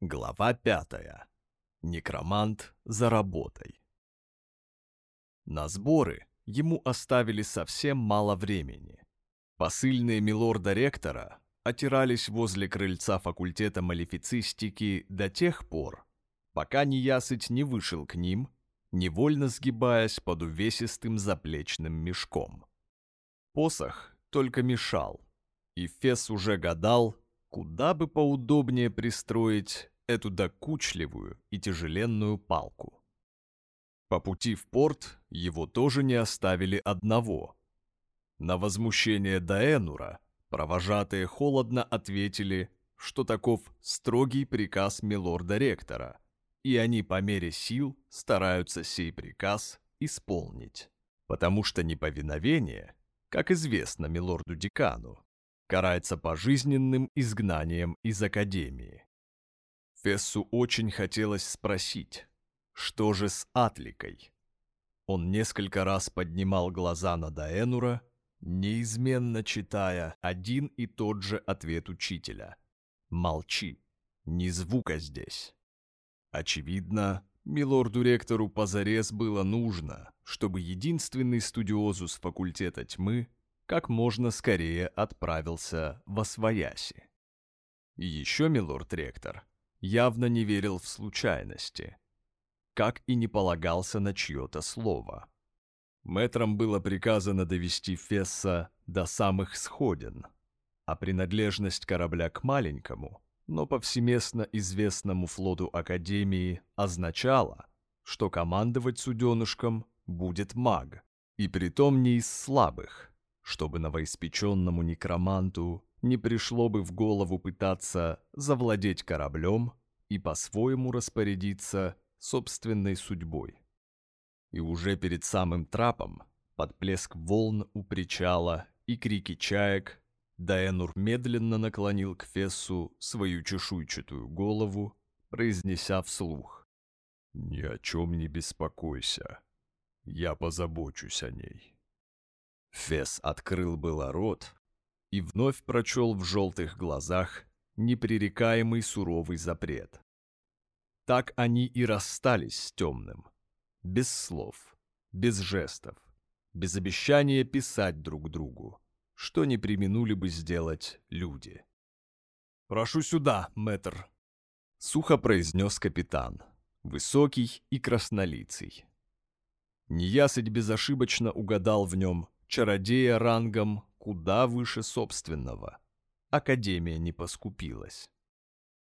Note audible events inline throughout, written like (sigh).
Глава пятая. Некромант за работой. На сборы ему оставили совсем мало времени. Посыльные милорда-ректора отирались возле крыльца факультета малефицистики до тех пор, пока неясыть не вышел к ним, невольно сгибаясь под увесистым заплечным мешком. Посох только мешал, и Фес уже гадал, куда бы поудобнее пристроить эту докучливую и тяжеленную палку. По пути в порт его тоже не оставили одного. На возмущение Даэнура провожатые холодно ответили, что таков строгий приказ милорда-ректора, и они по мере сил стараются сей приказ исполнить, потому что неповиновение, как известно милорду-декану, карается пожизненным изгнанием из Академии. Фессу очень хотелось спросить, что же с Атликой? Он несколько раз поднимал глаза на Даэнура, неизменно читая один и тот же ответ учителя. «Молчи, ни звука здесь». Очевидно, милорду-ректору позарез было нужно, чтобы единственный студиозус факультета тьмы как можно скорее отправился во свояси. Еще милорд-ректор явно не верил в случайности, как и не полагался на чье-то слово. Мэтрам было приказано довести Фесса до самых сходин, а принадлежность корабля к маленькому, но повсеместно известному флоту Академии означала, что командовать суденышком будет маг, и притом не из слабых, чтобы новоиспеченному некроманту не пришло бы в голову пытаться завладеть кораблем и по-своему распорядиться собственной судьбой. И уже перед самым трапом, под плеск волн у причала и крики чаек, Даэнур медленно наклонил к Фессу свою чешуйчатую голову, произнеся вслух. «Ни о чем не беспокойся, я позабочусь о ней». Фес открыл было рот и вновь прочел в желтых глазах непререкаемый суровый запрет. Так они и расстались с темным, без слов, без жестов, без обещания писать друг другу, что не применули бы сделать люди. «Прошу сюда, мэтр», — сухо произнес капитан, высокий и краснолицый. Неясыть безошибочно угадал в нем чародея рангом куда выше собственного. Академия не поскупилась.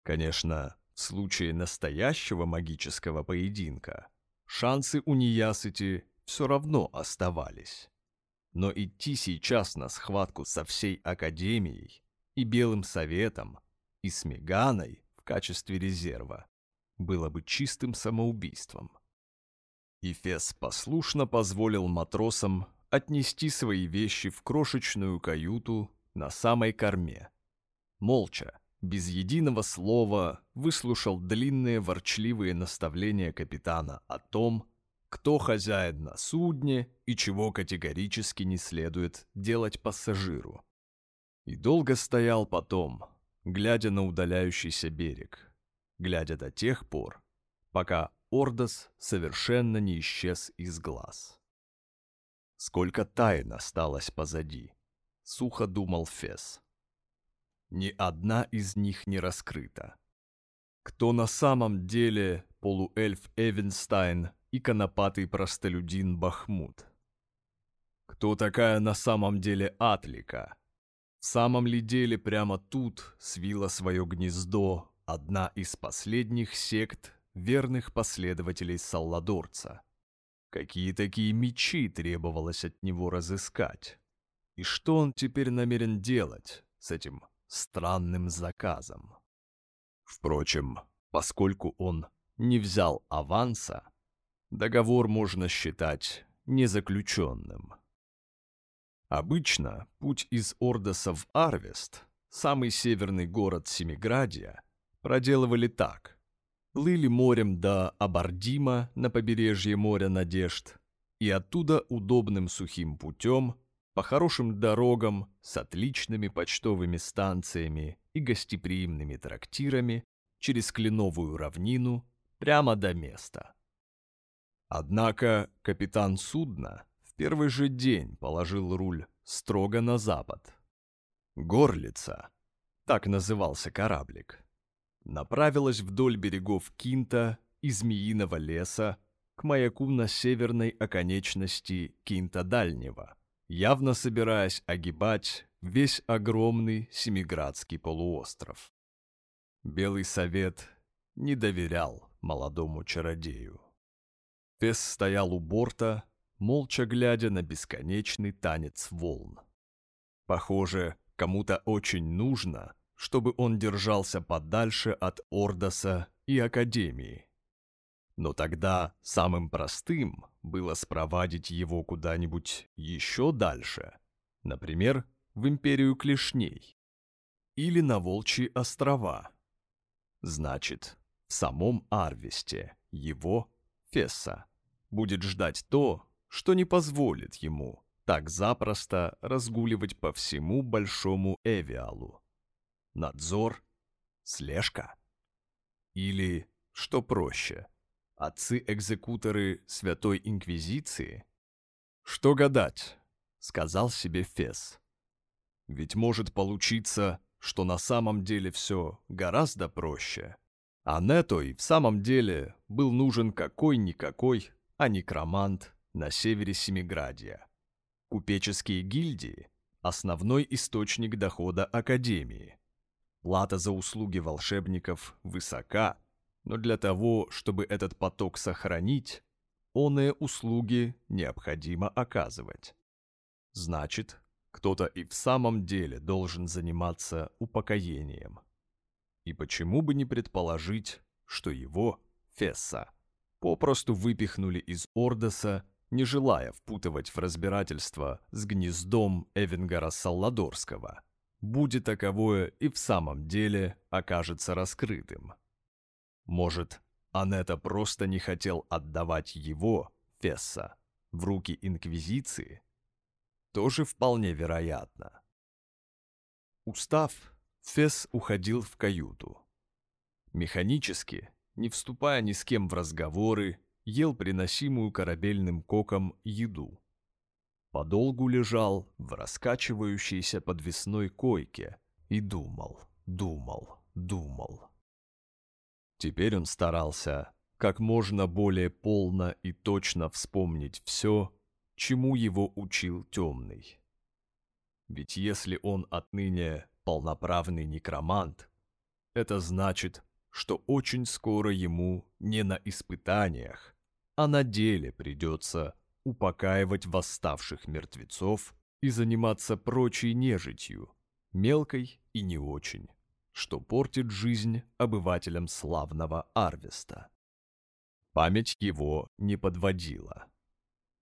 Конечно, в случае настоящего магического поединка шансы у Ниясыти все равно оставались. Но идти сейчас на схватку со всей Академией и Белым Советом, и с Меганой в качестве резерва было бы чистым самоубийством. И Фес послушно позволил матросам отнести свои вещи в крошечную каюту на самой корме. Молча, без единого слова, выслушал длинные ворчливые наставления капитана о том, кто хозяин на судне и чего категорически не следует делать пассажиру. И долго стоял потом, глядя на удаляющийся берег, глядя до тех пор, пока Ордос совершенно не исчез из глаз. Сколько тайн осталось позади, сухо думал Фес. Ни одна из них не раскрыта. Кто на самом деле полуэльф Эвенстайн и конопатый простолюдин Бахмут? Кто такая на самом деле Атлика? В самом ли деле прямо тут свила свое гнездо одна из последних сект верных последователей Салладорца? Какие такие мечи требовалось от него разыскать? И что он теперь намерен делать с этим странным заказом? Впрочем, поскольку он не взял аванса, договор можно считать незаключенным. Обычно путь из Ордоса в Арвест, самый северный город Семиградия, проделывали так плыли морем до Абардима на побережье моря Надежд и оттуда удобным сухим путем по хорошим дорогам с отличными почтовыми станциями и гостеприимными трактирами через кленовую равнину прямо до места. Однако капитан судна в первый же день положил руль строго на запад. Горлица, так назывался кораблик, направилась вдоль берегов Кинта и Змеиного леса к маяку на северной оконечности Кинта Дальнего, явно собираясь огибать весь огромный Семиградский полуостров. Белый совет не доверял молодому чародею. Фесс стоял у борта, молча глядя на бесконечный танец волн. Похоже, кому-то очень нужно, чтобы он держался подальше от Ордоса и Академии. Но тогда самым простым было спровадить его куда-нибудь еще дальше, например, в Империю Клешней или на Волчьи острова. Значит, в самом Арвесте его, Фесса, будет ждать то, что не позволит ему так запросто разгуливать по всему Большому Эвиалу. Надзор, слежка. Или, что проще, отцы-экзекуторы Святой Инквизиции? Что гадать, сказал себе Фес. Ведь может получиться, что на самом деле все гораздо проще. А Нето и в самом деле был нужен какой-никакой, а некромант на севере Семиградия. Купеческие гильдии – основной источник дохода Академии. Плата за услуги волшебников высока, но для того, чтобы этот поток сохранить, оные услуги необходимо оказывать. Значит, кто-то и в самом деле должен заниматься упокоением. И почему бы не предположить, что его, Фесса, попросту выпихнули из Ордоса, не желая впутывать в разбирательство с гнездом Эвенгара Салладорского, будет таковое и в самом деле окажется раскрытым. Может, Анетта просто не хотел отдавать его, Фесса, в руки Инквизиции, тоже вполне вероятно. Устав, Фесс уходил в каюту. Механически, не вступая ни с кем в разговоры, ел приносимую корабельным коком еду. Подолгу лежал в раскачивающейся подвесной койке и думал, думал, думал. Теперь он старался как можно более полно и точно вспомнить все, чему его учил темный. Ведь если он отныне полноправный некромант, это значит, что очень скоро ему не на испытаниях, а на деле придется упокаивать восставших мертвецов и заниматься прочей нежитью, мелкой и не очень, что портит жизнь обывателям славного Арвеста. Память его не подводила.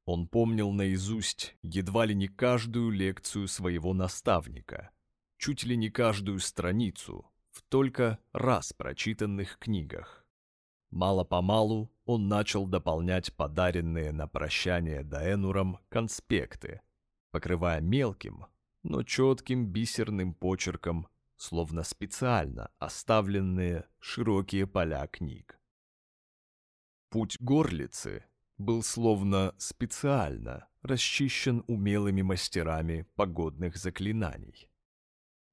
Он помнил наизусть едва ли не каждую лекцию своего наставника, чуть ли не каждую страницу в только раз прочитанных книгах. Мало-помалу он начал дополнять подаренные на прощание Даэнурам конспекты, покрывая мелким, но четким бисерным почерком, словно специально оставленные широкие поля книг. Путь горлицы был словно специально расчищен умелыми мастерами погодных заклинаний.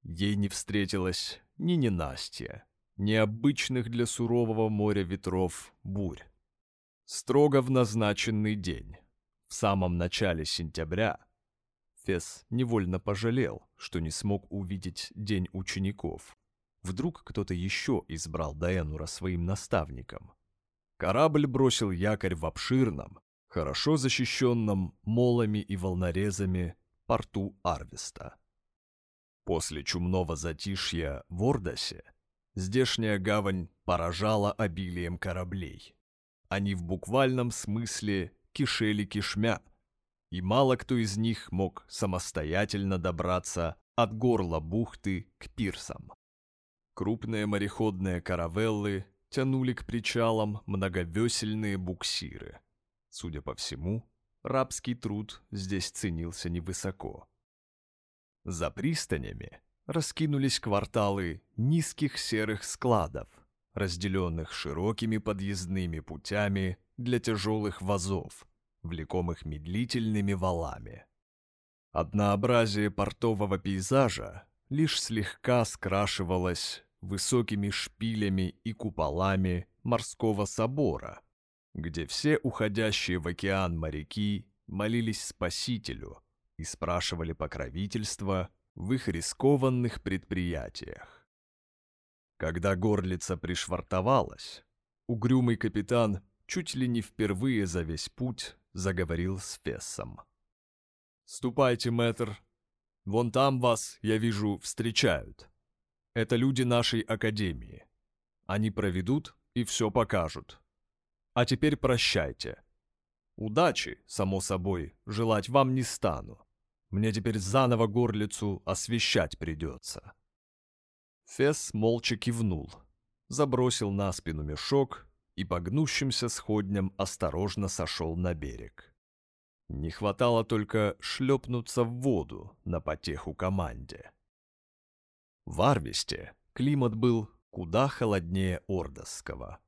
Ей не встретилось ни ненастья, ни обычных для сурового моря ветров бурь. Строго в назначенный день, в самом начале сентября, Фес невольно пожалел, что не смог увидеть День учеников. Вдруг кто-то еще избрал Даэнура своим наставником. Корабль бросил якорь в обширном, хорошо защищенном молами и волнорезами порту Арвеста. После чумного затишья в Ордосе здешняя гавань поражала обилием кораблей. Они в буквальном смысле кишели кишмя, и мало кто из них мог самостоятельно добраться от горла бухты к пирсам. Крупные мореходные каравеллы тянули к причалам многовесельные буксиры. Судя по всему, рабский труд здесь ценился невысоко. За пристанями раскинулись кварталы низких серых складов, разделенных широкими подъездными путями для тяжелых вазов, влекомых медлительными валами. Однообразие портового пейзажа лишь слегка скрашивалось высокими шпилями и куполами морского собора, где все уходящие в океан моряки молились Спасителю и спрашивали покровительства в их рискованных предприятиях. Когда горлица пришвартовалась, угрюмый капитан чуть ли не впервые за весь путь заговорил с Фессом. «Ступайте, мэтр. Вон там вас, я вижу, встречают. Это люди нашей академии. Они проведут и все покажут. А теперь прощайте. Удачи, само собой, желать вам не стану. Мне теперь заново горлицу освещать придется». Фесс молча кивнул, забросил на спину мешок и по гнущимся сходням осторожно сошел на берег. Не хватало только шлепнуться в воду на потеху команде. В Арвесте климат был куда холоднее Ордосского.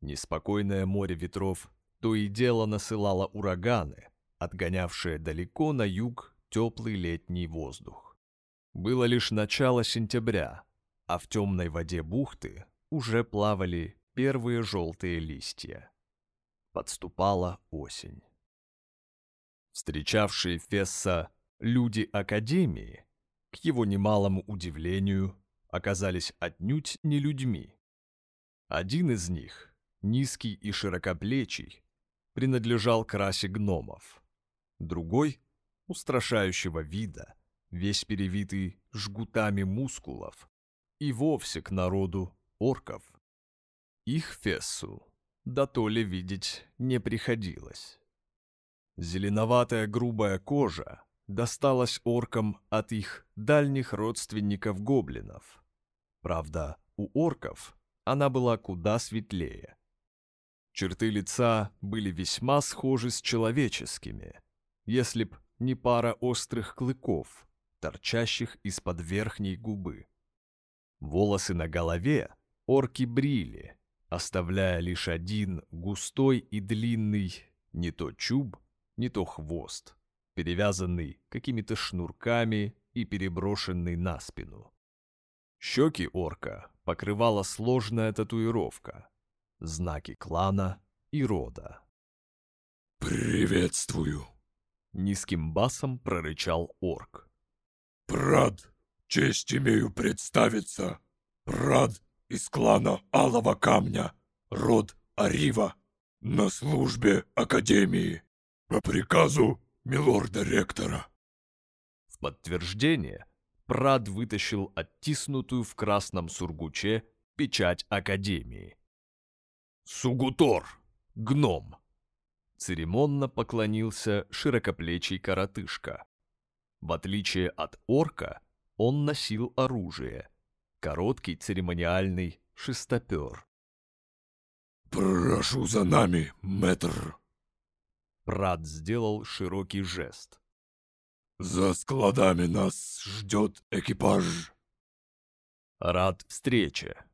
Неспокойное море ветров то и дело насылало ураганы, отгонявшие далеко на юг теплый летний воздух. Было лишь начало сентября, а в темной воде бухты уже плавали первые желтые листья. Подступала осень. Встречавшие Фесса люди Академии, к его немалому удивлению, оказались отнюдь не людьми. Один из них, низкий и широкоплечий, принадлежал к расе гномов. Другой, устрашающего вида, весь перевитый жгутами мускулов, и вовсе к народу орков. Их Фессу да то ли видеть не приходилось. Зеленоватая грубая кожа досталась оркам от их дальних родственников-гоблинов. Правда, у орков она была куда светлее. Черты лица были весьма схожи с человеческими, если б не пара острых клыков, торчащих из-под верхней губы. Волосы на голове орки брили, оставляя лишь один густой и длинный не то чуб, не то хвост, перевязанный какими-то шнурками и переброшенный на спину. Щеки орка покрывала сложная татуировка, знаки клана и рода. «Приветствую!» — низким басом прорычал орк. «Прад, честь имею представиться. Прад из клана Алого Камня, род Арива, на службе Академии, по приказу милорда-ректора». В подтверждение Прад вытащил оттиснутую в красном сургуче печать Академии. «Сугутор! Гном!» Церемонно поклонился широкоплечий коротышка. В отличие от орка, он носил оружие. Короткий церемониальный шестопер. «Прошу за нами, мэтр!» Прад сделал широкий жест. «За складами нас ждет экипаж!» «Рад встрече!»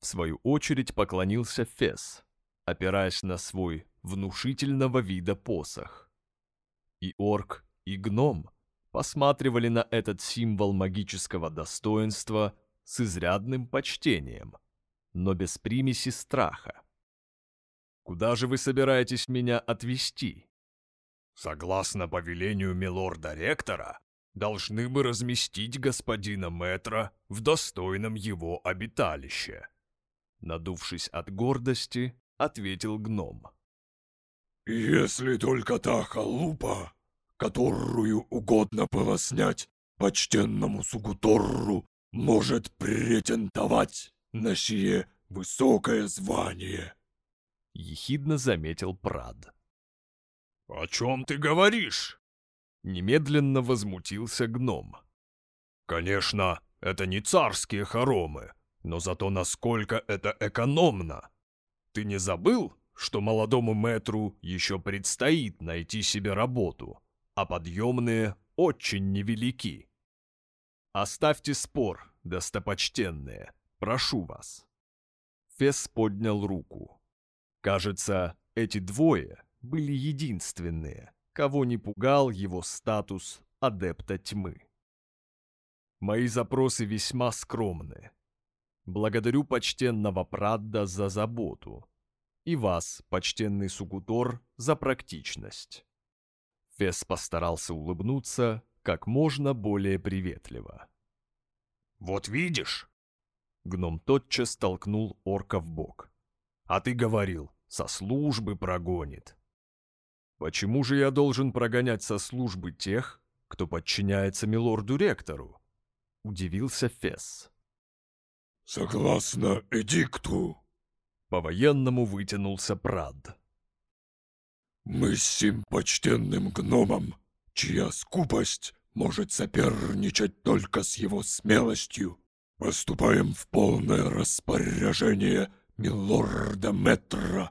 В свою очередь поклонился Фес, опираясь на свой внушительного вида посох. И орк, и гном посматривали на этот символ магического достоинства с изрядным почтением, но без примеси страха. «Куда же вы собираетесь меня отвезти?» «Согласно повелению милорда-ректора, должны бы разместить господина Метра в достойном его обиталище», надувшись от гордости, ответил гном. «Если только та халупа, которую угодно было снять почтенному Сугуторру, может претендовать на сие высокое звание», — ехидно заметил Прад. «О чем ты говоришь?» Немедленно возмутился гном. «Конечно, это не царские хоромы, но зато насколько это экономно. Ты не забыл, что молодому мэтру еще предстоит найти себе работу, а подъемные очень невелики. Оставьте спор, достопочтенные, прошу вас. Фес поднял руку. Кажется, эти двое были единственные, кого не пугал его статус адепта тьмы. Мои запросы весьма скромны. Благодарю почтенного Прадда за заботу. И вас, почтенный Сугутор, за практичность. Фес постарался улыбнуться как можно более приветливо. «Вот видишь?» Гном тотчас толкнул орка в бок. «А ты говорил, со службы прогонит». «Почему же я должен прогонять со службы тех, кто подчиняется милорду-ректору?» — удивился Фесс. «Согласно эдикту», — по-военному вытянулся Прад. «Мы с сим почтенным гномом, чья скупость может соперничать только с его смелостью, поступаем в полное распоряжение милорда Метра,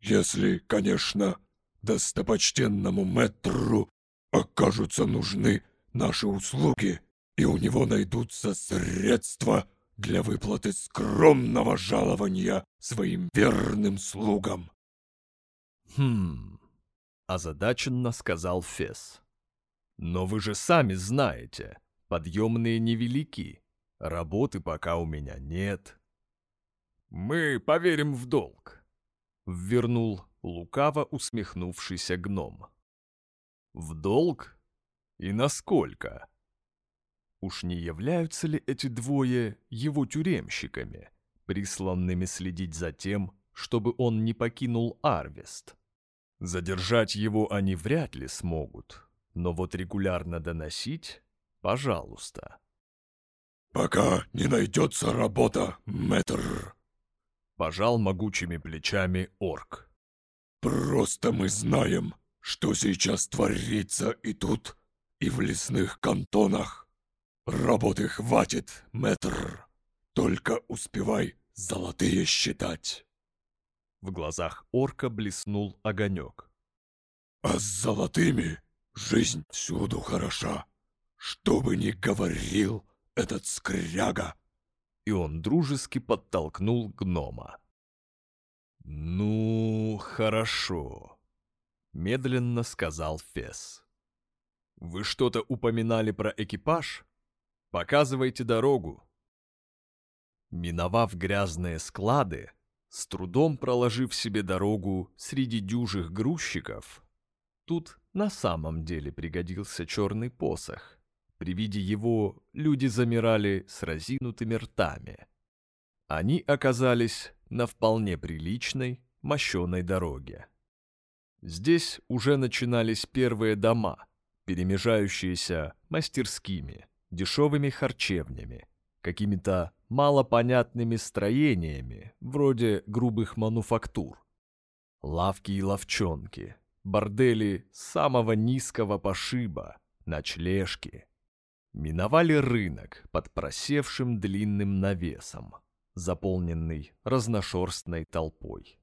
если, конечно, достопочтенному Метру окажутся нужны наши услуги, и у него найдутся средства для выплаты скромного жалования своим верным слугам. «Хм...» — озадаченно сказал Фес. «Но вы же сами знаете, подъемные невелики, работы пока у меня нет». «Мы поверим в долг», — ввернул лукаво усмехнувшийся гном. «В долг? И насколько?» Уж не являются ли эти двое его тюремщиками, присланными следить за тем, чтобы он не покинул Арвест? Задержать его они вряд ли смогут, но вот регулярно доносить — пожалуйста. «Пока не найдется работа, мэтр!» Пожал могучими плечами орк. «Просто мы знаем, что сейчас творится и тут, и в лесных кантонах. «Работы хватит, мэтр. Только успевай золотые считать». В глазах орка блеснул огонек. «А с золотыми жизнь всюду хороша, что бы ни говорил этот скряга». И он дружески подтолкнул гнома. «Ну, хорошо», — медленно сказал Фес. «Вы что-то упоминали про экипаж?» Показывайте дорогу. Миновав грязные склады, с трудом проложив себе дорогу среди дюжих грузчиков, тут на самом деле пригодился черный посох. При виде его люди замирали с разинутыми ртами. Они оказались на вполне приличной, мощеной дороге. Здесь уже начинались первые дома, перемежающиеся мастерскими – дешевыми харчевнями, какими-то малопонятными строениями, вроде грубых мануфактур. Лавки и ловчонки, бордели самого низкого пошиба, ночлежки. Миновали рынок под просевшим длинным навесом, заполненный разношерстной толпой.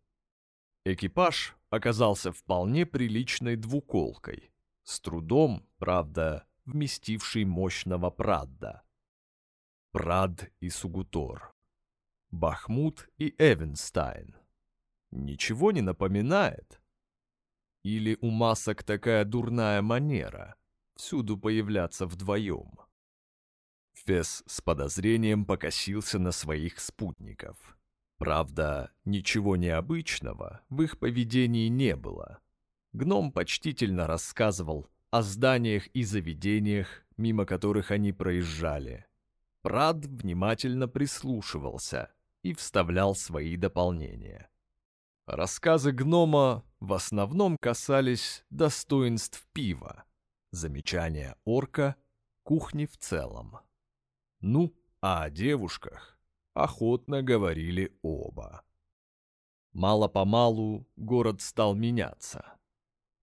Экипаж оказался вполне приличной двуколкой, с трудом, правда, вместивший мощного Прадда. Прадд и Сугутор. Бахмут и Эвенстайн. Ничего не напоминает? Или у масок такая дурная манера всюду появляться вдвоем? Фес с подозрением покосился на своих спутников. Правда, ничего необычного в их поведении не было. Гном почтительно рассказывал о зданиях и заведениях, мимо которых они проезжали. Прад внимательно прислушивался и вставлял свои дополнения. Рассказы гнома в основном касались достоинств пива, замечания орка, кухни в целом. Ну, а о девушках охотно говорили оба. Мало-помалу город стал меняться.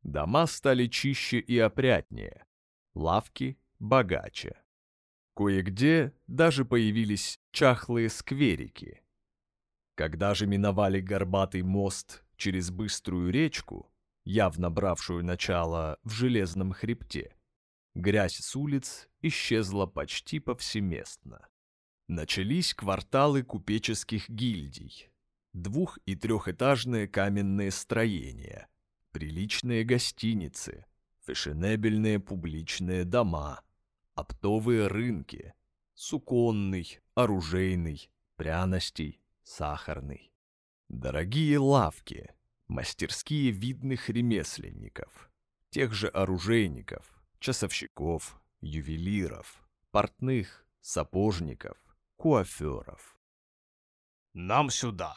Дома стали чище и опрятнее, лавки богаче. Кое-где даже появились чахлые скверики. Когда же миновали горбатый мост через быструю речку, явно бравшую начало в железном хребте, грязь с улиц исчезла почти повсеместно. Начались кварталы купеческих гильдий, двух- и трехэтажные каменные строения, приличные гостиницы, фешенебельные публичные дома, оптовые рынки, суконный, оружейный, пряностей, сахарный. Дорогие лавки, мастерские видных ремесленников, тех же оружейников, часовщиков, ювелиров, портных, сапожников, куаферов. «Нам сюда!»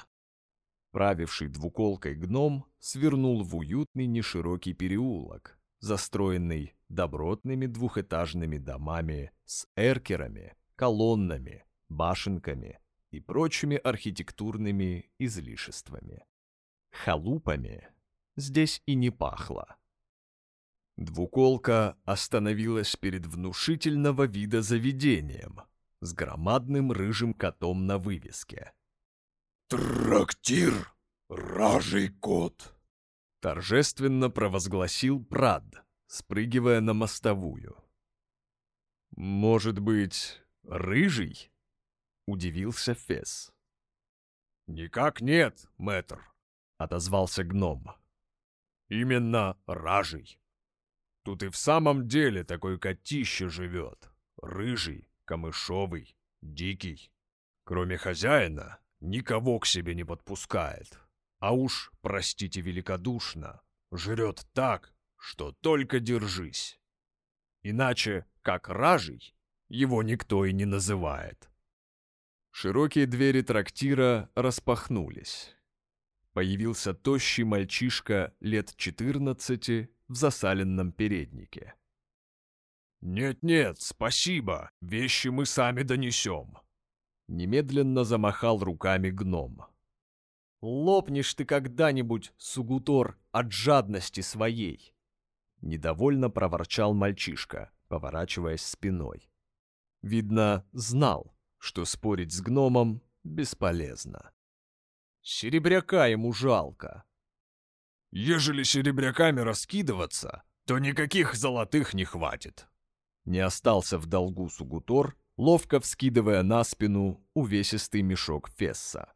Правивший двуколкой гном свернул в уютный неширокий переулок, застроенный добротными двухэтажными домами с эркерами, колоннами, башенками и прочими архитектурными излишествами. Халупами здесь и не пахло. Двуколка остановилась перед внушительного вида заведением с громадным рыжим котом на вывеске. «Трактир, ражий кот!» Торжественно провозгласил Прад, спрыгивая на мостовую. «Может быть, рыжий?» — удивился Фес. «Никак нет, мэтр», — отозвался гном. «Именно ражий. Тут и в самом деле такой котище живет. Рыжий, камышовый, дикий. Кроме хозяина, никого к себе не подпускает. А уж, простите великодушно, жрет так, что только держись. Иначе, как ражий, его никто и не называет. Широкие двери трактира распахнулись. Появился тощий мальчишка лет четырнадцати в засаленном переднике. «Нет-нет, спасибо, вещи мы сами донесем», — немедленно замахал руками гном. «Лопнешь ты когда-нибудь, Сугутор, от жадности своей!» Недовольно проворчал мальчишка, поворачиваясь спиной. Видно, знал, что спорить с гномом бесполезно. Серебряка ему жалко. Ежели серебряками раскидываться, то никаких золотых не хватит. Не остался в долгу Сугутор, ловко вскидывая на спину увесистый мешок фесса.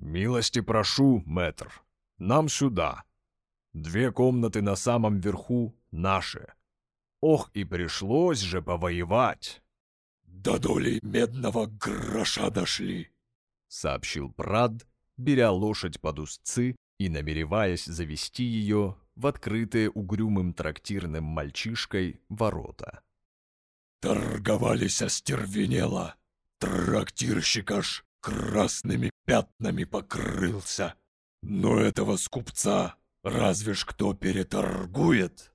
«Милости прошу, мэтр, нам сюда. Две комнаты на самом верху наши. Ох, и пришлось же повоевать!» «До доли медного гроша дошли», — сообщил Прад, беря лошадь под узцы и намереваясь завести ее в открытые угрюмым трактирным мальчишкой ворота. «Торговались остервенело, трактирщик аж красными пятнами покрылся, но этого скупца разве ж кто переторгует?»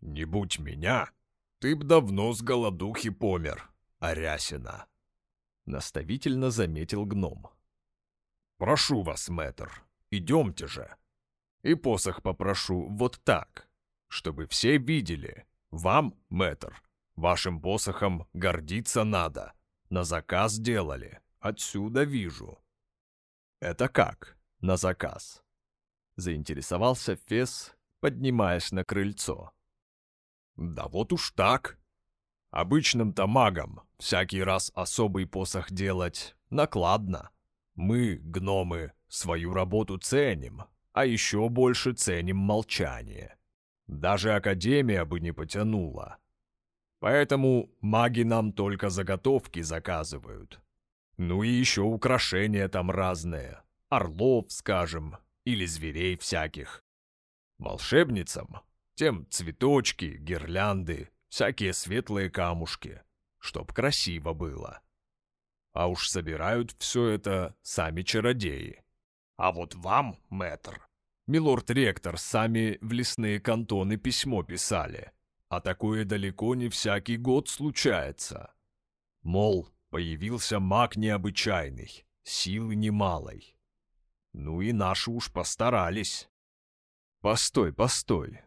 «Не будь меня, ты б давно с голодухи помер, Арясина», — наставительно заметил гном. «Прошу вас, мэтр, идемте же. И посох попрошу вот так, чтобы все видели. Вам, мэтр, вашим посохом гордиться надо. На заказ делали, отсюда вижу». «Это как, на заказ?» Заинтересовался Фес, поднимаясь на крыльцо. «Да вот уж так. Обычным-то магам всякий раз особый посох делать накладно. Мы, гномы, свою работу ценим, а еще больше ценим молчание. Даже Академия бы не потянула. Поэтому маги нам только заготовки заказывают. Ну и еще украшения там разные. Орлов, скажем, или зверей всяких. Волшебницам тем цветочки, гирлянды, всякие светлые камушки, чтоб красиво было. А уж собирают все это сами чародеи. А вот вам, мэтр, милорд-ректор сами в лесные кантоны письмо писали, а такое далеко не всякий год случается. Мол, появился маг необычайный, силы немалой. Ну и наши уж постарались. Постой, постой.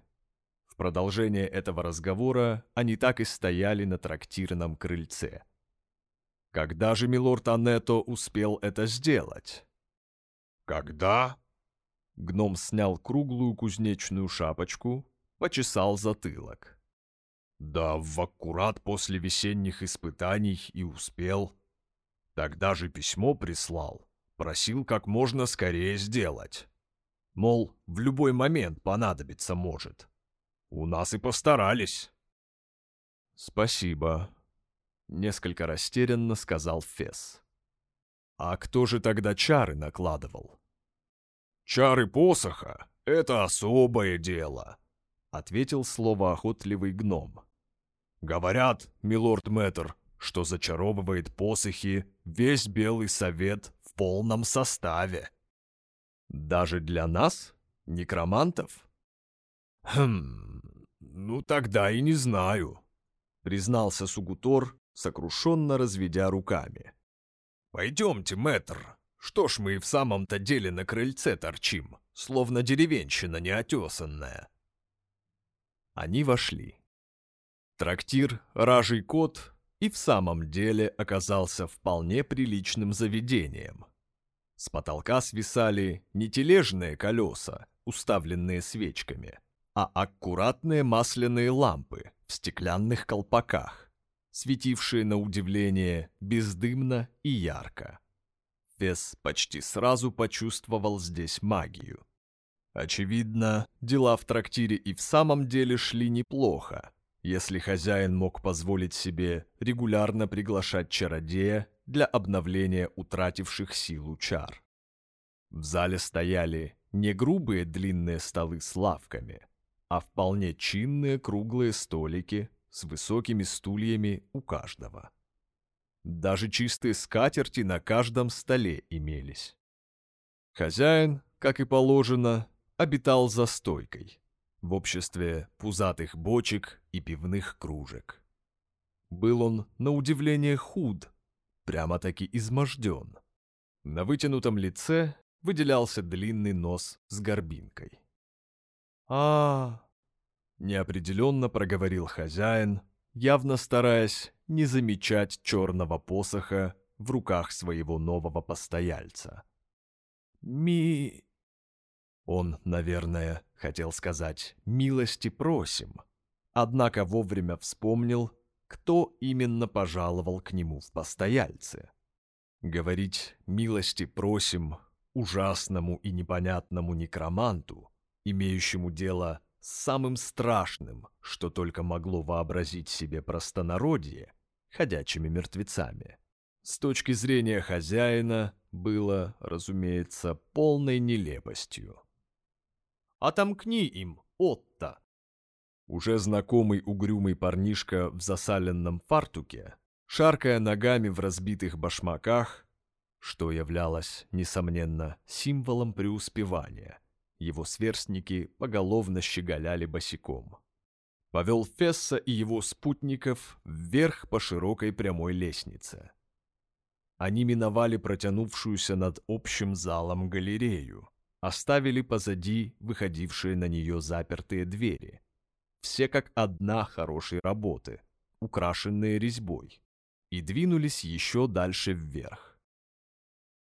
В продолжение этого разговора они так и стояли на трактирном крыльце. Когда же милорд Анетто успел это сделать? Когда? Гном снял круглую кузнечную шапочку, почесал затылок. Да в аккурат после весенних испытаний и успел. Тогда же письмо прислал, Просил как можно скорее сделать. Мол, в любой момент понадобиться может. У нас и постарались. «Спасибо», — несколько растерянно сказал Фес. «А кто же тогда чары накладывал?» «Чары посоха — это особое дело», — ответил словоохотливый гном. «Говорят, милорд Мэтр, что зачаровывает посохи весь Белый Совет в полном составе». «Даже для нас, некромантов?» «Хм, ну тогда и не знаю», — признался Сугутор, сокрушенно разведя руками. «Пойдемте, мэтр, что ж мы и в самом-то деле на крыльце торчим, словно деревенщина неотесанная?» Они вошли. Трактир «Ражий кот» и в самом деле оказался вполне приличным заведением. С потолка свисали не тележные колеса, уставленные свечками, а аккуратные масляные лампы в стеклянных колпаках, светившие на удивление бездымно и ярко. Вес почти сразу почувствовал здесь магию. Очевидно, дела в трактире и в самом деле шли неплохо, если хозяин мог позволить себе регулярно приглашать чародея для обновления утративших силу чар. В зале стояли не грубые длинные столы с лавками, а вполне чинные круглые столики с высокими стульями у каждого. Даже чистые скатерти на каждом столе имелись. Хозяин, как и положено, обитал за стойкой, в обществе пузатых бочек и пивных кружек. Был он, на удивление, худ, прямо-таки изможден. На вытянутом лице выделялся длинный нос с горбинкой. а, неопределенно проговорил хозяин, явно стараясь не замечать черного посоха в руках своего нового постояльца. «Ми...» Он, наверное, хотел сказать «милости просим», однако вовремя вспомнил, кто именно пожаловал к нему в постояльце. Говорить «милости просим» ужасному и непонятному некроманту, имеющему дело с самым страшным, что только могло вообразить себе простонародье, ходячими мертвецами. С точки зрения хозяина было, разумеется, полной нелепостью. «Отомкни им, Отто!» Уже знакомый угрюмый парнишка в засаленном фартуке, шаркая ногами в разбитых башмаках, что являлось, несомненно, символом преуспевания – его сверстники поголовно щеголяли босиком. Повел Фесса и его спутников вверх по широкой прямой лестнице. Они миновали протянувшуюся над общим залом галерею, оставили позади выходившие на нее запертые двери. Все как одна хорошей работы, украшенные резьбой, и двинулись еще дальше вверх.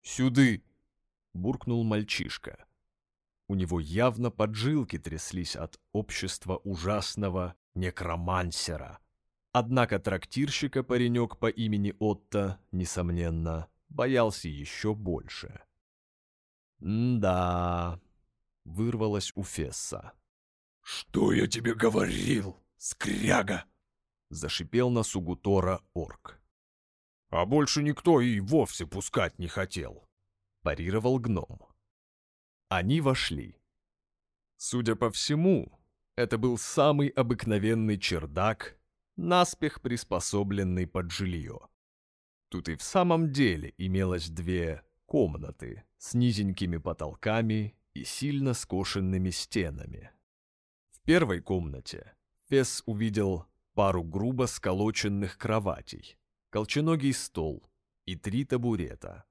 «Сюды!» — буркнул мальчишка. У него явно поджилки тряслись от общества ужасного некромансера. Однако трактирщика паренек по имени Отто, несомненно, боялся еще больше. «Да...» — вырвалось у Фесса. «Что я тебе говорил, скряга?» — зашипел на Сугутора орк. «А больше никто и вовсе пускать не хотел», — парировал гном. Они вошли. Судя по всему, это был самый обыкновенный чердак, наспех приспособленный под жилье. Тут и в самом деле имелось две комнаты с низенькими потолками и сильно скошенными стенами. В первой комнате Фесс увидел пару грубо сколоченных кроватей, колченогий стол и три табурета.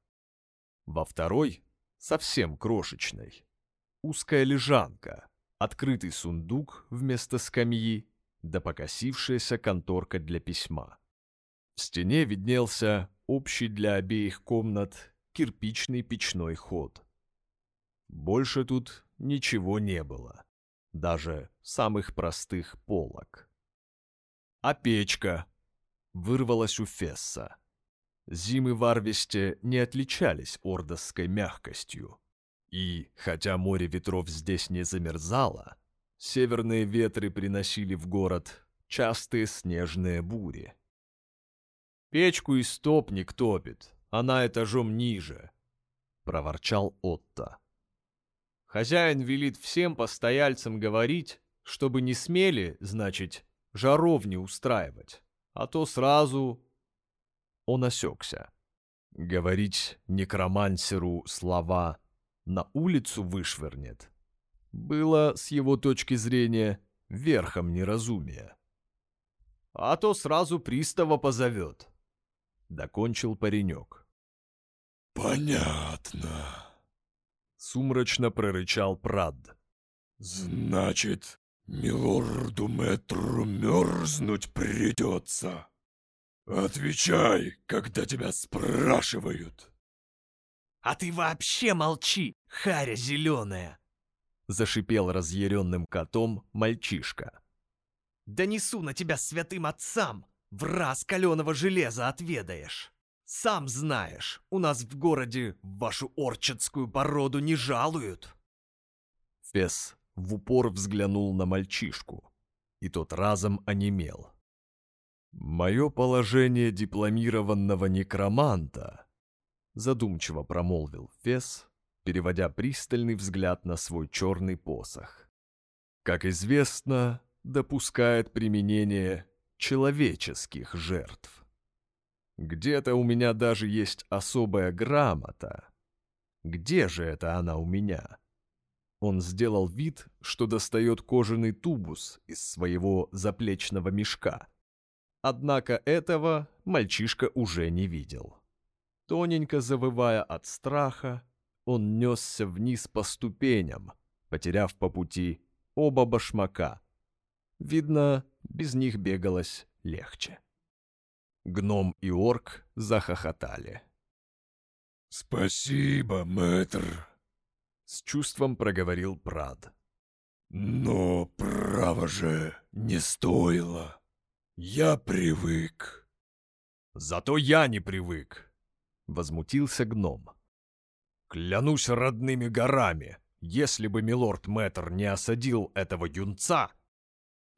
Во второй совсем крошечной. Узкая лежанка, открытый сундук вместо скамьи, да покосившаяся конторка для письма. В стене виднелся общий для обеих комнат кирпичный печной ход. Больше тут ничего не было, даже самых простых полок. «А печка?» — вырвалась у Фесса. Зимы в Арвесте не отличались ордосской мягкостью. И, хотя море ветров здесь не замерзало, северные ветры приносили в город частые снежные бури. «Печку и стопник топит, она этажом ниже», — проворчал Отто. «Хозяин велит всем постояльцам говорить, чтобы не смели, значит, жаровни устраивать, а то сразу...» Он осекся. Говорить некромансеру слова «на улицу вышвырнет» было, с его точки зрения, верхом неразумия. «А то сразу пристава позовет», — докончил паренек. «Понятно», — сумрачно прорычал Прад. «Значит, милорду Мэтру мерзнуть придется. Отвечай, когда тебя спрашивают». «А ты вообще молчи, харя зеленая!» Зашипел разъяренным котом мальчишка. «Донесу на тебя святым отцам, в раз каленого железа отведаешь. Сам знаешь, у нас в городе вашу орчатскую породу не жалуют». Фес в упор взглянул на мальчишку, и тот разом онемел. «Мое положение дипломированного некроманта», задумчиво промолвил Фес, переводя пристальный взгляд на свой черный посох. «Как известно, допускает применение человеческих жертв. Где-то у меня даже есть особая грамота. Где же это она у меня?» Он сделал вид, что достает кожаный тубус из своего заплечного мешка. Однако этого мальчишка уже не видел. Тоненько завывая от страха, он несся вниз по ступеням, потеряв по пути оба башмака. Видно, без них бегалось легче. Гном и орк захохотали. «Спасибо, мэтр», с чувством проговорил Прад. «Но, право же, не стоило. Я привык». «Зато я не привык», — возмутился гном. «Клянусь родными горами, если бы милорд Мэтр не осадил этого юнца...»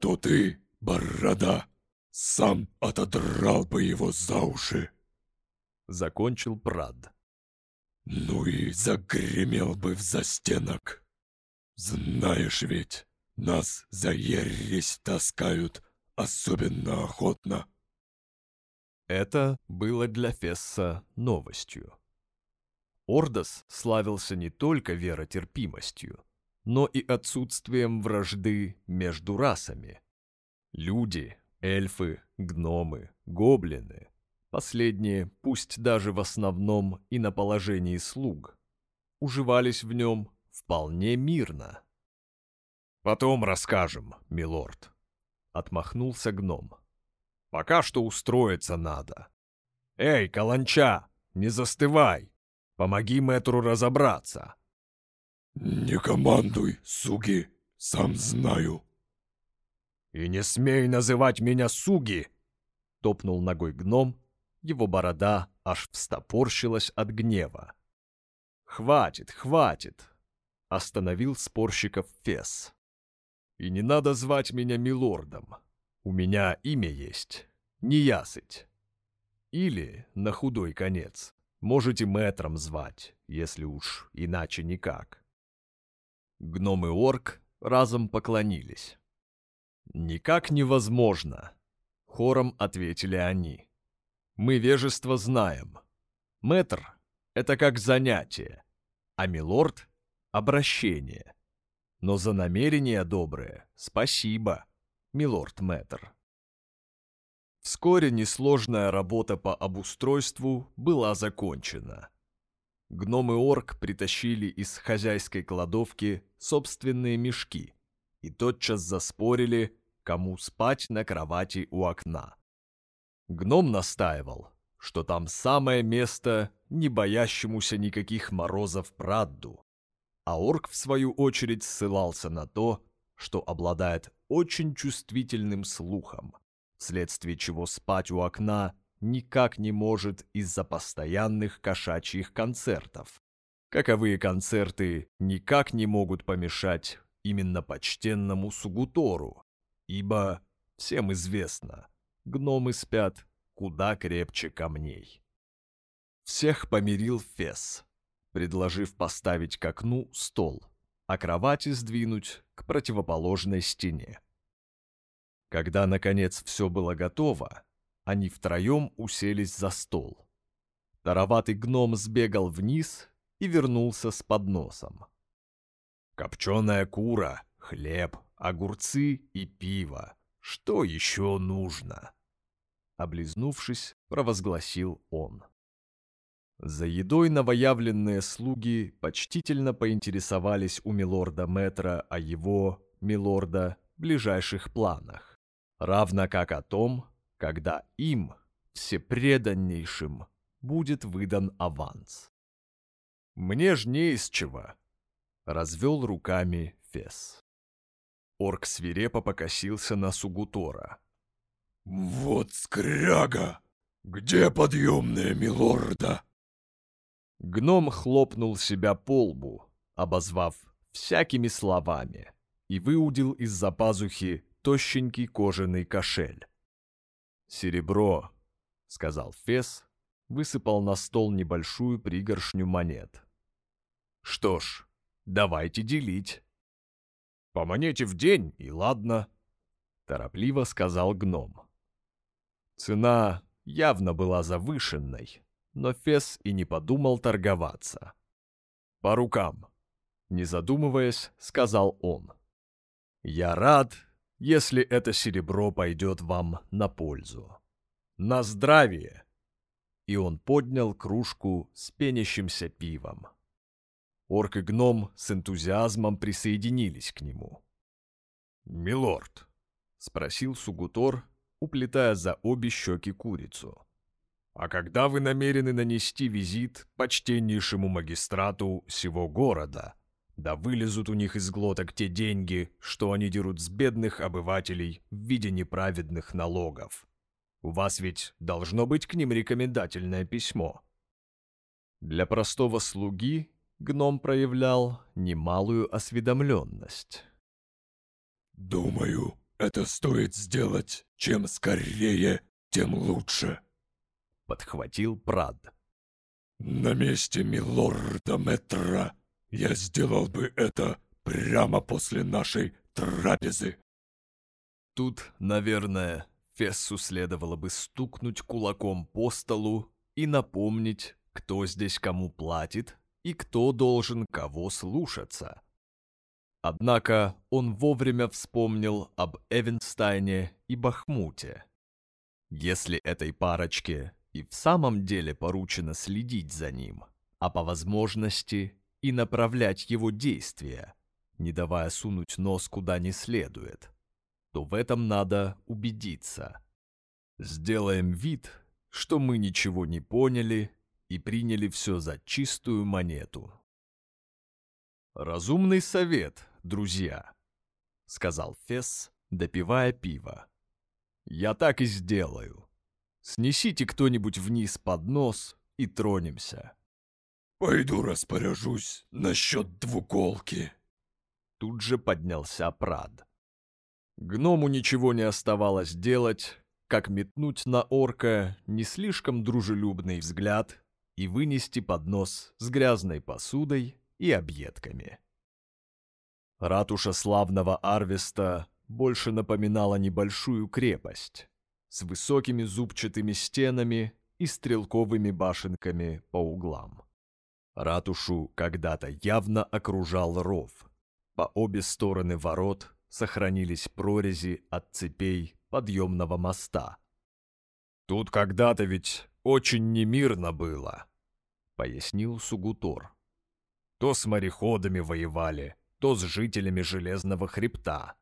«То ты, борода, сам отодрал бы его за уши», — закончил Прад. Ну и загремел бы в застенок. Знаешь ведь, нас за ересь таскают особенно охотно. Это было для Фесса новостью. Ордос славился не только веротерпимостью, но и отсутствием вражды между расами. Люди, эльфы, гномы, гоблины Последние, пусть даже в основном и на положении слуг, уживались в нем вполне мирно. «Потом расскажем, милорд», — отмахнулся гном. «Пока что устроиться надо. Эй, каланча, не застывай! Помоги мэтру разобраться!» «Не командуй, суги, сам знаю!» «И не смей называть меня суги!» — топнул ногой гном, его борода аж встопорщилась от гнева. «Хватит, хватит!» — остановил спорщиков Фес. «И не надо звать меня милордом. У меня имя есть. Неясыть. Или, на худой конец, можете мэтром звать, если уж иначе никак». Гном и орк разом поклонились. «Никак невозможно», — хором ответили они. Мы вежество знаем. Мэтр — это как занятие, а милорд — обращение. Но за намерение доброе спасибо, милорд-мэтр. Вскоре несложная работа по обустройству была закончена. Гном и орк притащили из хозяйской кладовки собственные мешки и тотчас заспорили, кому спать на кровати у окна. Гном настаивал, что там самое место не боящемуся никаких морозов Прадду, а орк, в свою очередь, ссылался на то, что обладает очень чувствительным слухом, вследствие чего спать у окна никак не может из-за постоянных кошачьих концертов. Каковые концерты никак не могут помешать именно почтенному Сугутору, ибо, всем известно, гномы спят куда крепче камней. Всех помирил Фес, предложив поставить к окну стол, а кровати сдвинуть к противоположной стене. Когда, наконец, все было готово, они втроем уселись за стол. Тароватый гном сбегал вниз и вернулся с подносом. Копченая кура, хлеб, огурцы и пиво. Что еще нужно? Облизнувшись, провозгласил он. За едой новоявленные слуги почтительно поинтересовались у милорда Метра о его, милорда, ближайших планах, равно как о том, когда им, всепреданнейшим, будет выдан аванс. «Мне ж не из чего», — развел руками Фес. Орк свирепо покосился на Сугутора. «Вот скряга! Где подъемная милорда?» Гном хлопнул себя по лбу, обозвав всякими словами, и выудил из-за пазухи тощенький кожаный кошель. «Серебро», — сказал Фес, высыпал на стол небольшую пригоршню монет. «Что ж, давайте делить». «По монете в день, и ладно», — торопливо сказал гном. Цена явно была завышенной, но Фес и не подумал торговаться. «По рукам», — не задумываясь, сказал он. «Я рад, если это серебро пойдет вам на пользу. На здравие!» И он поднял кружку с пенящимся пивом. Орк и гном с энтузиазмом присоединились к нему. «Милорд», — спросил Сугутор, уплетая за обе щеки курицу. А когда вы намерены нанести визит почтеннейшему магистрату всего города? Да вылезут у них из глоток те деньги, что они дерут с бедных обывателей в виде неправедных налогов. У вас ведь должно быть к ним рекомендательное письмо. Для простого слуги гном проявлял немалую осведомленность. «Думаю, это стоит сделать. Чем скорее, тем лучше», — подхватил Прад. «На месте милорда Метра я сделал бы это прямо после нашей трапезы». Тут, наверное, Фессу следовало бы стукнуть кулаком по столу и напомнить, кто здесь кому платит и кто должен кого слушаться. Однако он вовремя вспомнил об Эвенстайне и Бахмуте. Если этой парочке и в самом деле поручено следить за ним, а по возможности и направлять его действия, не давая сунуть нос куда не следует, то в этом надо убедиться. Сделаем вид, что мы ничего не поняли и приняли все за чистую монету. «Разумный совет, друзья», — сказал Фесс, допивая пиво. «Я так и сделаю. Снесите кто-нибудь вниз под нос и тронемся. Пойду распоряжусь насчет двуколки. Тут же поднялся Прад. Гному ничего не оставалось делать, как метнуть на орка не слишком дружелюбный взгляд и вынести поднос с грязной посудой и объедками. Ратуша славного Арвеста больше напоминала небольшую крепость, с высокими зубчатыми стенами и стрелковыми башенками по углам. Ратушу когда-то явно окружал ров. По обе стороны ворот сохранились прорези от цепей подъемного моста. «Тут когда-то ведь очень немирно было», — пояснил Сугутор. «То с мореходами воевали, то с жителями Железного хребта.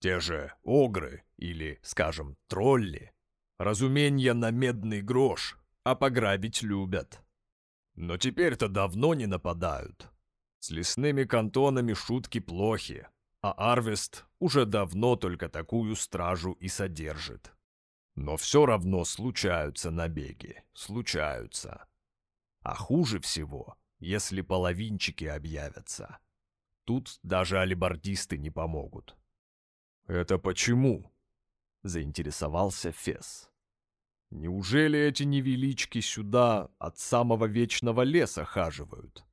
Те же огры или, скажем, тролли. Разуменья на медный грош, а пограбить любят. Но теперь-то давно не нападают. С лесными кантонами шутки плохи, а Арвест уже давно только такую стражу и содержит. Но все равно случаются набеги, случаются. А хуже всего, если половинчики объявятся. Тут даже алибардисты не помогут. «Это почему?» — заинтересовался Фес. «Неужели эти невелички сюда от самого вечного леса хаживают?»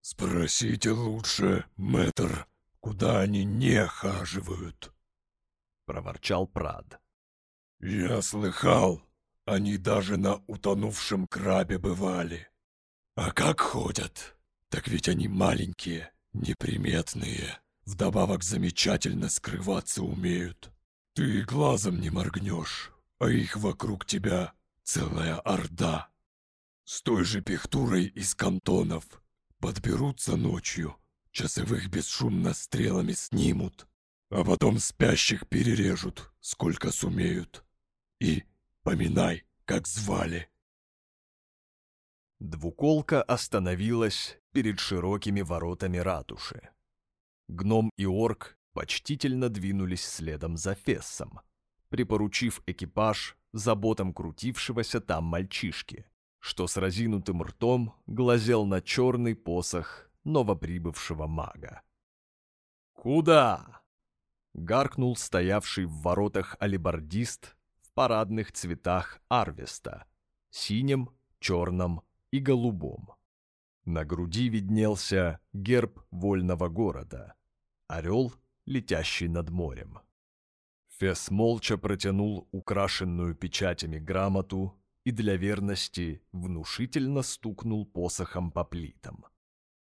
«Спросите лучше, мэтр, куда они не хаживают?» — проворчал Прад. «Я слыхал, они даже на утонувшем крабе бывали. А как ходят? Так ведь они маленькие, неприметные, вдобавок замечательно скрываться умеют. Ты глазом не моргнешь, а их вокруг тебя целая орда. С той же пихтурой из кантонов подберутся ночью, часовых бесшумно стрелами снимут, а потом спящих перережут, сколько сумеют. И поминай, как звали. Двуколка остановилась перед широкими воротами ратуши. Гном и орк почтительно двинулись следом за Фессом, припоручив экипаж заботам крутившегося там мальчишки, что с разинутым ртом глазел на черный посох новоприбывшего мага. «Куда?» — гаркнул стоявший в воротах алибардист парадных цветах Арвеста, синем, черном и голубом. На груди виднелся герб вольного города, орел, летящий над морем. Фес молча протянул украшенную печатями грамоту и для верности внушительно стукнул посохом по плитам.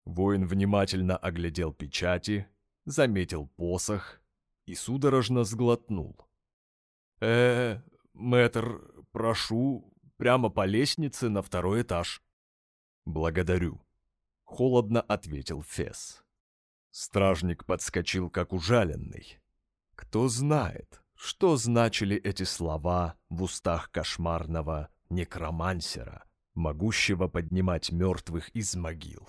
Воин внимательно оглядел печати, заметил посох и судорожно сглотнул. «Э, мэтр, прошу, прямо по лестнице на второй этаж». «Благодарю», — холодно ответил Фес. Стражник подскочил как ужаленный. Кто знает, что значили эти слова в устах кошмарного некромансера, могущего поднимать мертвых из могил.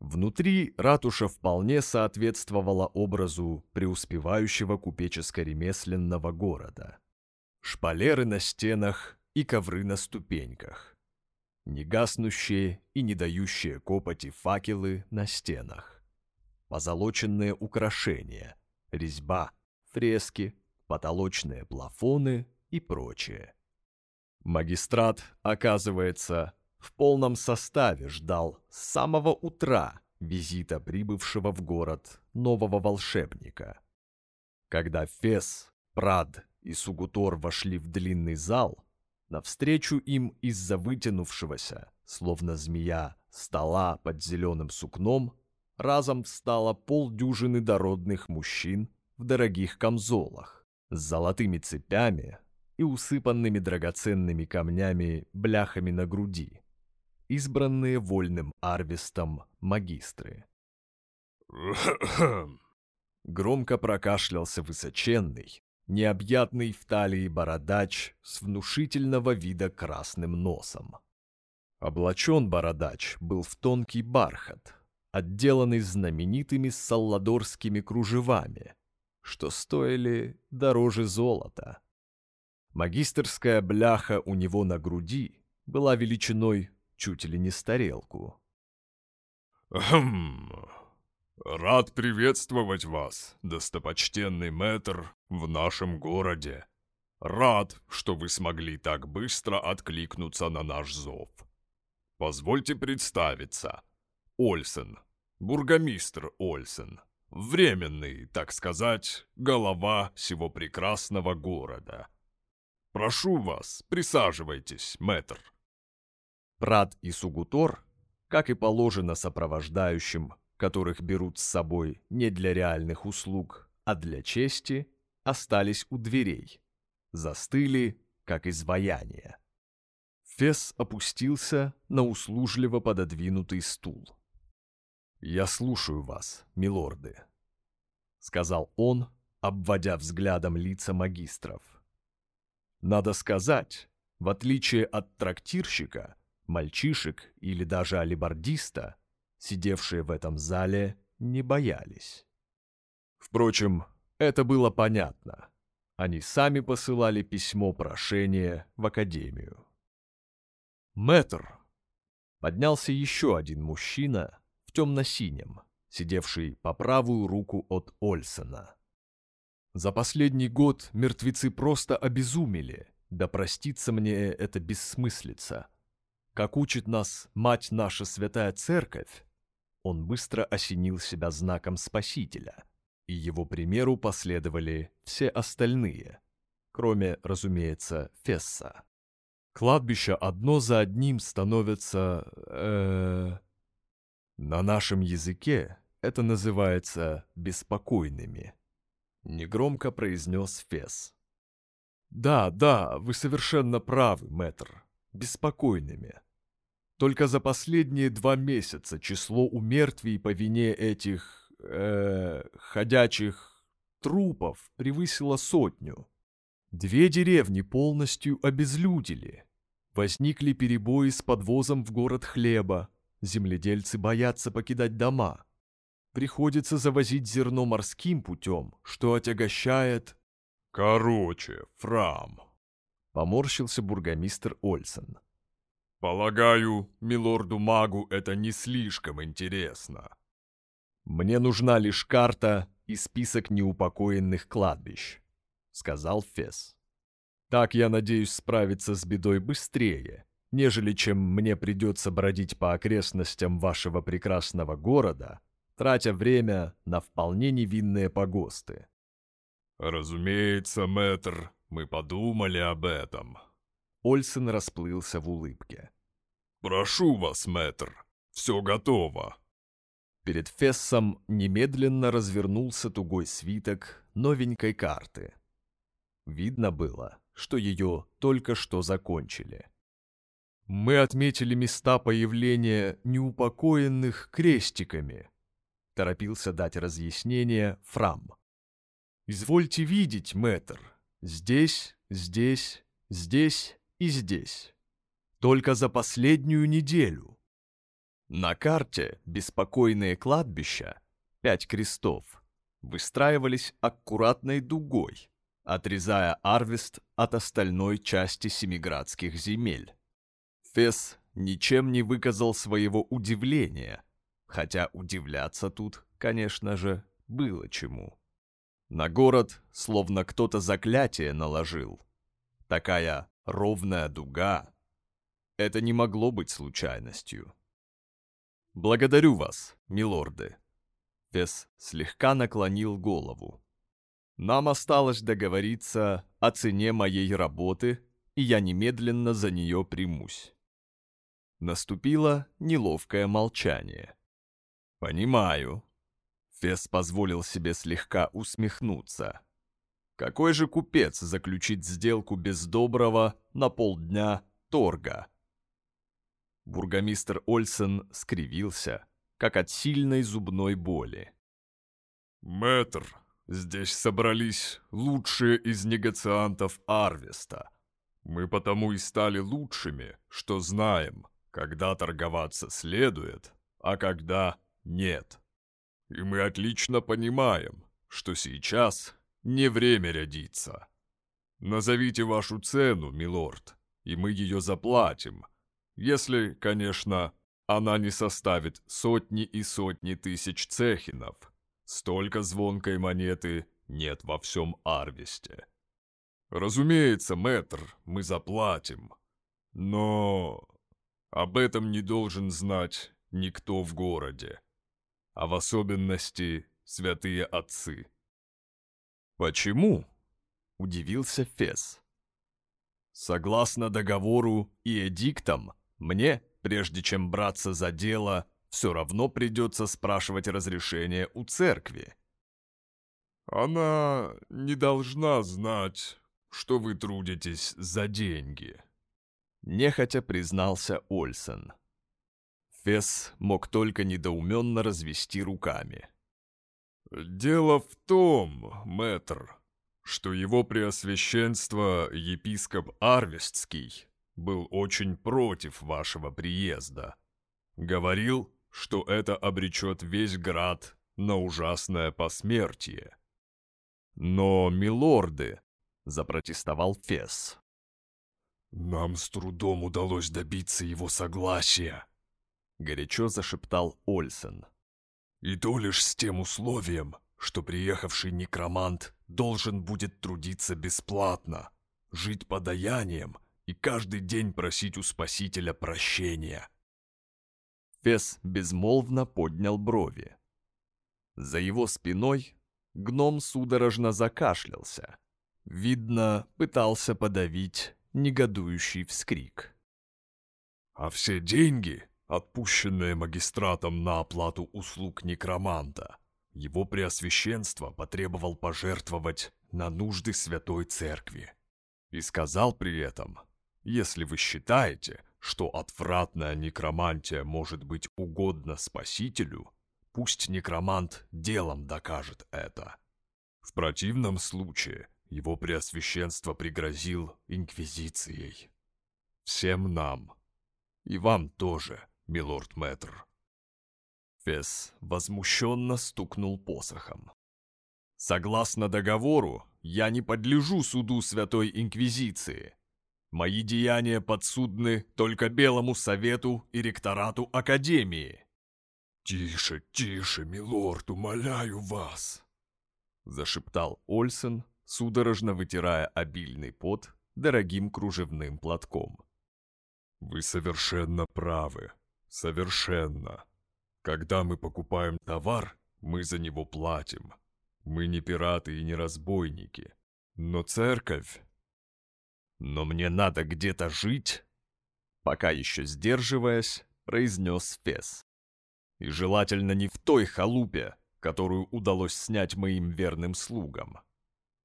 Внутри ратуша вполне соответствовала образу преуспевающего купеческо-ремесленного города. Шпалеры на стенах и ковры на ступеньках. Негаснущие и не дающие копоти факелы на стенах. Позолоченные украшения, резьба, фрески, потолочные плафоны и прочее. Магистрат, оказывается, в полном составе ждал с самого утра визита прибывшего в город нового волшебника. Когда Фес, Прад и Сугутор вошли в длинный зал, навстречу им из-за вытянувшегося, словно змея, стола под зеленым сукном, разом встало полдюжины дородных мужчин в дорогих камзолах с золотыми цепями и усыпанными драгоценными камнями бляхами на груди, избранные вольным арвестом магистры. (coughs) Громко прокашлялся высоченный, необъятный в талии бородач с внушительного вида красным носом. Облачен бородач был в тонкий бархат, отделанный знаменитыми салладорскими кружевами, что стоили дороже золота. Магистерская бляха у него на груди была величиной чуть ли не с тарелку. «Хм... Рад приветствовать вас, достопочтенный мэтр, в нашем городе. Рад, что вы смогли так быстро откликнуться на наш зов. Позвольте представиться. Ольсен, бургомистр Ольсен, временный, так сказать, голова всего прекрасного города». Прошу вас, присаживайтесь, мэтр». Прат и Сугутор, как и положено сопровождающим, которых берут с собой не для реальных услуг, а для чести, остались у дверей, застыли, как изваяние. Фес опустился на услужливо пододвинутый стул. «Я слушаю вас, милорды», — сказал он, обводя взглядом лица магистров. Надо сказать, в отличие от трактирщика, мальчишек или даже алибардиста, сидевшие в этом зале не боялись. Впрочем, это было понятно. Они сами посылали письмо-прошение в академию. «Мэтр!» Поднялся еще один мужчина в темно-синем, сидевший по правую руку от Ольсена. За последний год мертвецы просто обезумели, да простится мне это бессмыслица. Как учит нас мать наша святая церковь, он быстро осенил себя знаком Спасителя, и его примеру последовали все остальные, кроме, разумеется, Фесса. Кладбища одно за одним становятся... Э, на нашем языке это называется беспокойными. Негромко произнес Фес. Да, да, вы совершенно правы, мэтр. Беспокойными. Только за последние два месяца число умертвий по вине этих... Э, ходячих трупов превысило сотню. Две деревни полностью обезлюдили. Возникли перебои с подвозом в город хлеба. Земледельцы боятся покидать дома. Приходится завозить зерно морским путем, что отягощает... Короче, Фрам. Поморщился бургомистр Ольсен. Полагаю, милорду-магу это не слишком интересно. Мне нужна лишь карта и список неупокоенных кладбищ сказал Фес. «Так я надеюсь справиться с бедой быстрее, нежели чем мне придется бродить по окрестностям вашего прекрасного города, тратя время на вполне невинные погосты». «Разумеется, мэтр, мы подумали об этом». Ольсен расплылся в улыбке. «Прошу вас, мэтр, все готово». Перед Фессом немедленно развернулся тугой свиток новенькой карты. Видно было, что ее только что закончили. «Мы отметили места появления неупокоенных крестиками», торопился дать разъяснение Фрам. «Извольте видеть, мэтр, здесь, здесь, здесь и здесь. Только за последнюю неделю». На карте беспокойные кладбища, пять крестов, выстраивались аккуратной дугой, отрезая Арвест от остальной части семиградских земель. Фес ничем не выказал своего удивления, хотя удивляться тут, конечно же, было чему. На город словно кто-то заклятие наложил. Такая ровная дуга. Это не могло быть случайностью. «Благодарю вас, милорды!» Фес слегка наклонил голову. Нам осталось договориться о цене моей работы, и я немедленно за нее примусь. Наступило неловкое молчание. «Понимаю». Фес позволил себе слегка усмехнуться. «Какой же купец заключит сделку без доброго на полдня торга?» Бургомистр Ольсен скривился, как от сильной зубной боли. «Мэтр, Здесь собрались лучшие из негациантов Арвеста. Мы потому и стали лучшими, что знаем, когда торговаться следует, а когда нет. И мы отлично понимаем, что сейчас не время рядиться. Назовите вашу цену, милорд, и мы ее заплатим, если, конечно, она не составит сотни и сотни тысяч цехинов – Столько звонкой монеты нет во всем Арвесте. Разумеется, мэтр, мы заплатим. Но об этом не должен знать никто в городе. А в особенности святые отцы. «Почему?» – удивился Фес. «Согласно договору и эдиктам, мне, прежде чем браться за дело, все равно придется спрашивать разрешение у церкви. Она не должна знать, что вы трудитесь за деньги. Нехотя признался Ольсен. Фесс мог только недоуменно развести руками. «Дело в том, мэтр, что его преосвященство, епископ Арвестский, был очень против вашего приезда. Говорил, что это обречет весь град на ужасное посмертие. Но, милорды, — запротестовал Фес. «Нам с трудом удалось добиться его согласия», — горячо зашептал Ольсен. «И то лишь с тем условием, что приехавший некромант должен будет трудиться бесплатно, жить подаянием и каждый день просить у Спасителя прощения». Фес безмолвно поднял брови. За его спиной гном судорожно закашлялся. Видно, пытался подавить негодующий вскрик. «А все деньги, отпущенные магистратом на оплату услуг некроманта, его преосвященство потребовал пожертвовать на нужды Святой Церкви. И сказал при этом, если вы считаете, что отвратная некромантия может быть угодна Спасителю, пусть некромант делом докажет это. В противном случае его преосвященство пригрозил инквизицией. Всем нам. И вам тоже, милорд Мэтр. Фес возмущенно стукнул посохом. «Согласно договору, я не подлежу суду Святой Инквизиции. Мои деяния подсудны только Белому Совету и Ректорату Академии». «Тише, тише, милорд, умоляю вас!» Зашептал Ольсен, судорожно вытирая обильный пот дорогим кружевным платком. «Вы совершенно правы, совершенно. Когда мы покупаем товар, мы за него платим. Мы не пираты и не разбойники. Но церковь... Но мне надо где-то жить, пока еще сдерживаясь, произнес Фес. И желательно не в той халупе, которую удалось снять моим верным слугам.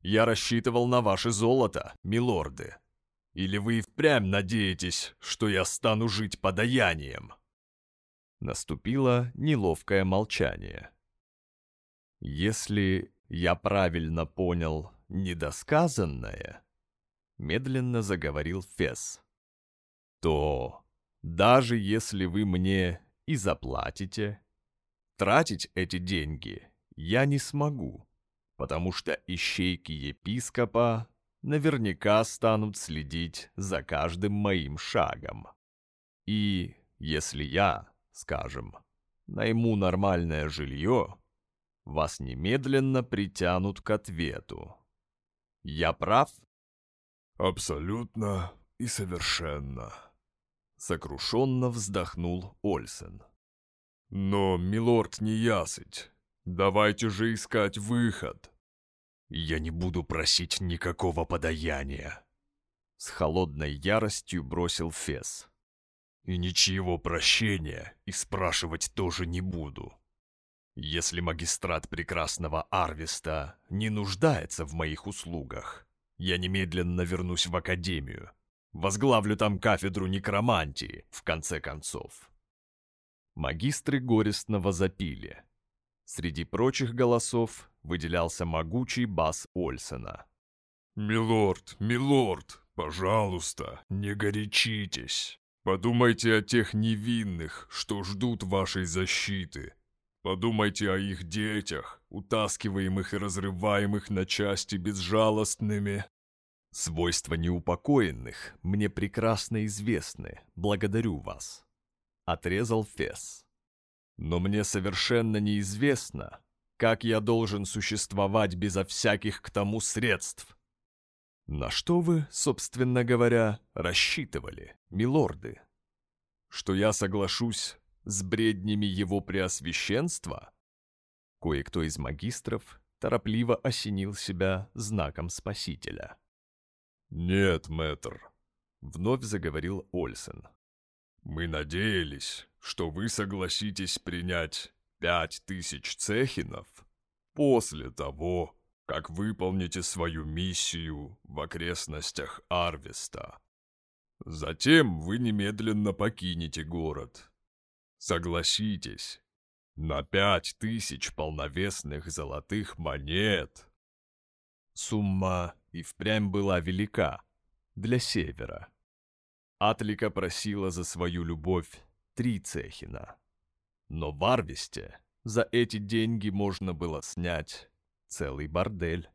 Я рассчитывал на ваше золото, милорды. Или вы и впрямь надеетесь, что я стану жить подаянием?» Наступило неловкое молчание. «Если я правильно понял недосказанное», — медленно заговорил Фес, «то даже если вы мне и заплатите, тратить эти деньги я не смогу, потому что ищейки епископа наверняка станут следить за каждым моим шагом. И если я скажем, найму нормальное жилье, вас немедленно притянут к ответу. Я прав? Абсолютно и совершенно. Сокрушенно вздохнул Ольсен. Но, милорд неясыть, давайте же искать выход. Я не буду просить никакого подаяния. С холодной яростью бросил Фес. И ничего прощения и спрашивать тоже не буду. Если магистрат прекрасного Арвиста не нуждается в моих услугах, я немедленно вернусь в академию. Возглавлю там кафедру некромантии, в конце концов. Магистры горестно возопили. Среди прочих голосов выделялся могучий бас Ольсена. «Милорд, милорд, пожалуйста, не горячитесь. Подумайте о тех невинных, что ждут вашей защиты. Подумайте о их детях, утаскиваемых и разрываемых на части безжалостными. Свойства неупокоенных мне прекрасно известны, благодарю вас. Отрезал Фес. Но мне совершенно неизвестно, как я должен существовать безо всяких к тому средств. На что вы, собственно говоря, рассчитывали, милорды? Что я соглашусь с бреднями его преосвященства? Кое-кто из магистров торопливо осенил себя знаком спасителя. «Нет, мэтр», — вновь заговорил Ольсен. «Мы надеялись, что вы согласитесь принять пять тысяч цехинов после того, как выполните свою миссию в окрестностях Арвеста. Затем вы немедленно покинете город. Согласитесь, на пять тысяч полновесных золотых монет. Сумма и впрямь была велика для севера. Атлика просила за свою любовь три цехина. Но в Арвесте за эти деньги можно было снять целый бордель.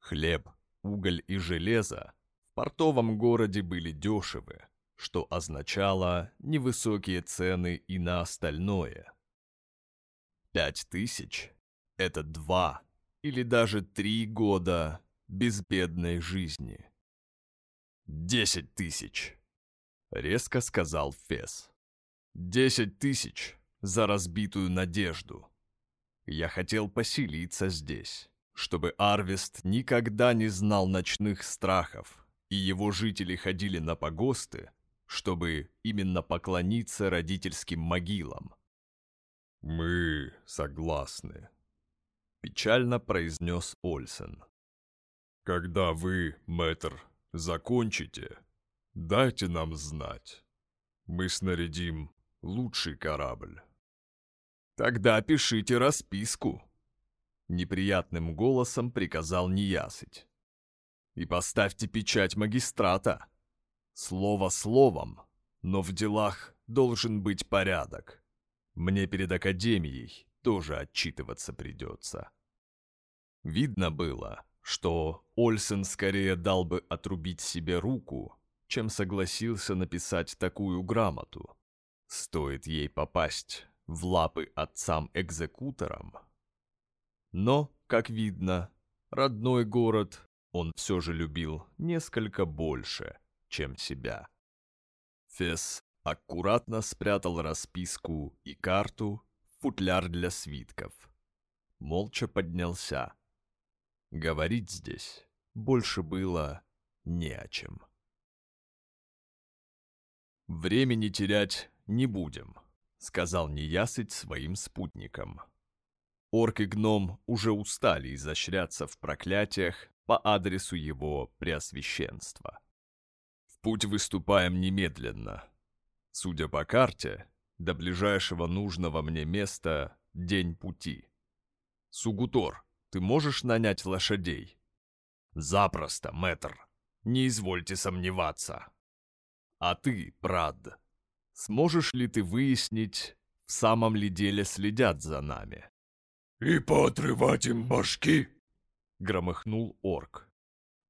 Хлеб, уголь и железо в портовом городе были дешевы, что означало невысокие цены и на остальное. Пять тысяч – это два или даже три года безбедной жизни. «Десять тысяч!» — резко сказал Фес. «Десять тысяч за разбитую надежду. Я хотел поселиться здесь, чтобы Арвест никогда не знал ночных страхов, и его жители ходили на погосты, чтобы именно поклониться родительским могилам. «Мы согласны», — печально произнес Ольсен. «Когда вы, мэтр, закончите, дайте нам знать. Мы снарядим лучший корабль». «Тогда пишите расписку», — неприятным голосом приказал Неясыть. «И поставьте печать магистрата. Слово словом, но в делах должен быть порядок. Мне перед Академией тоже отчитываться придется». Видно было, что Ольсен скорее дал бы отрубить себе руку, чем согласился написать такую грамоту. Стоит ей попасть в лапы отцам-экзекуторам. Но, как видно, родной город он все же любил несколько больше, чем себя. Фес аккуратно спрятал расписку и карту в футляр для свитков. Молча поднялся. Говорить здесь больше было не о чем. Времени терять не будем сказал неясыть своим спутникам. Орк и гном уже устали изощряться в проклятиях по адресу его преосвященства. Путь выступаем немедленно. Судя по карте, до ближайшего нужного мне места день пути. Сугутор, ты можешь нанять лошадей? Запросто, мэтр. Не извольте сомневаться. А ты, Прад, Сможешь ли ты выяснить, в самом ли деле следят за нами?» «И поотрывать им башки?» — громыхнул орк.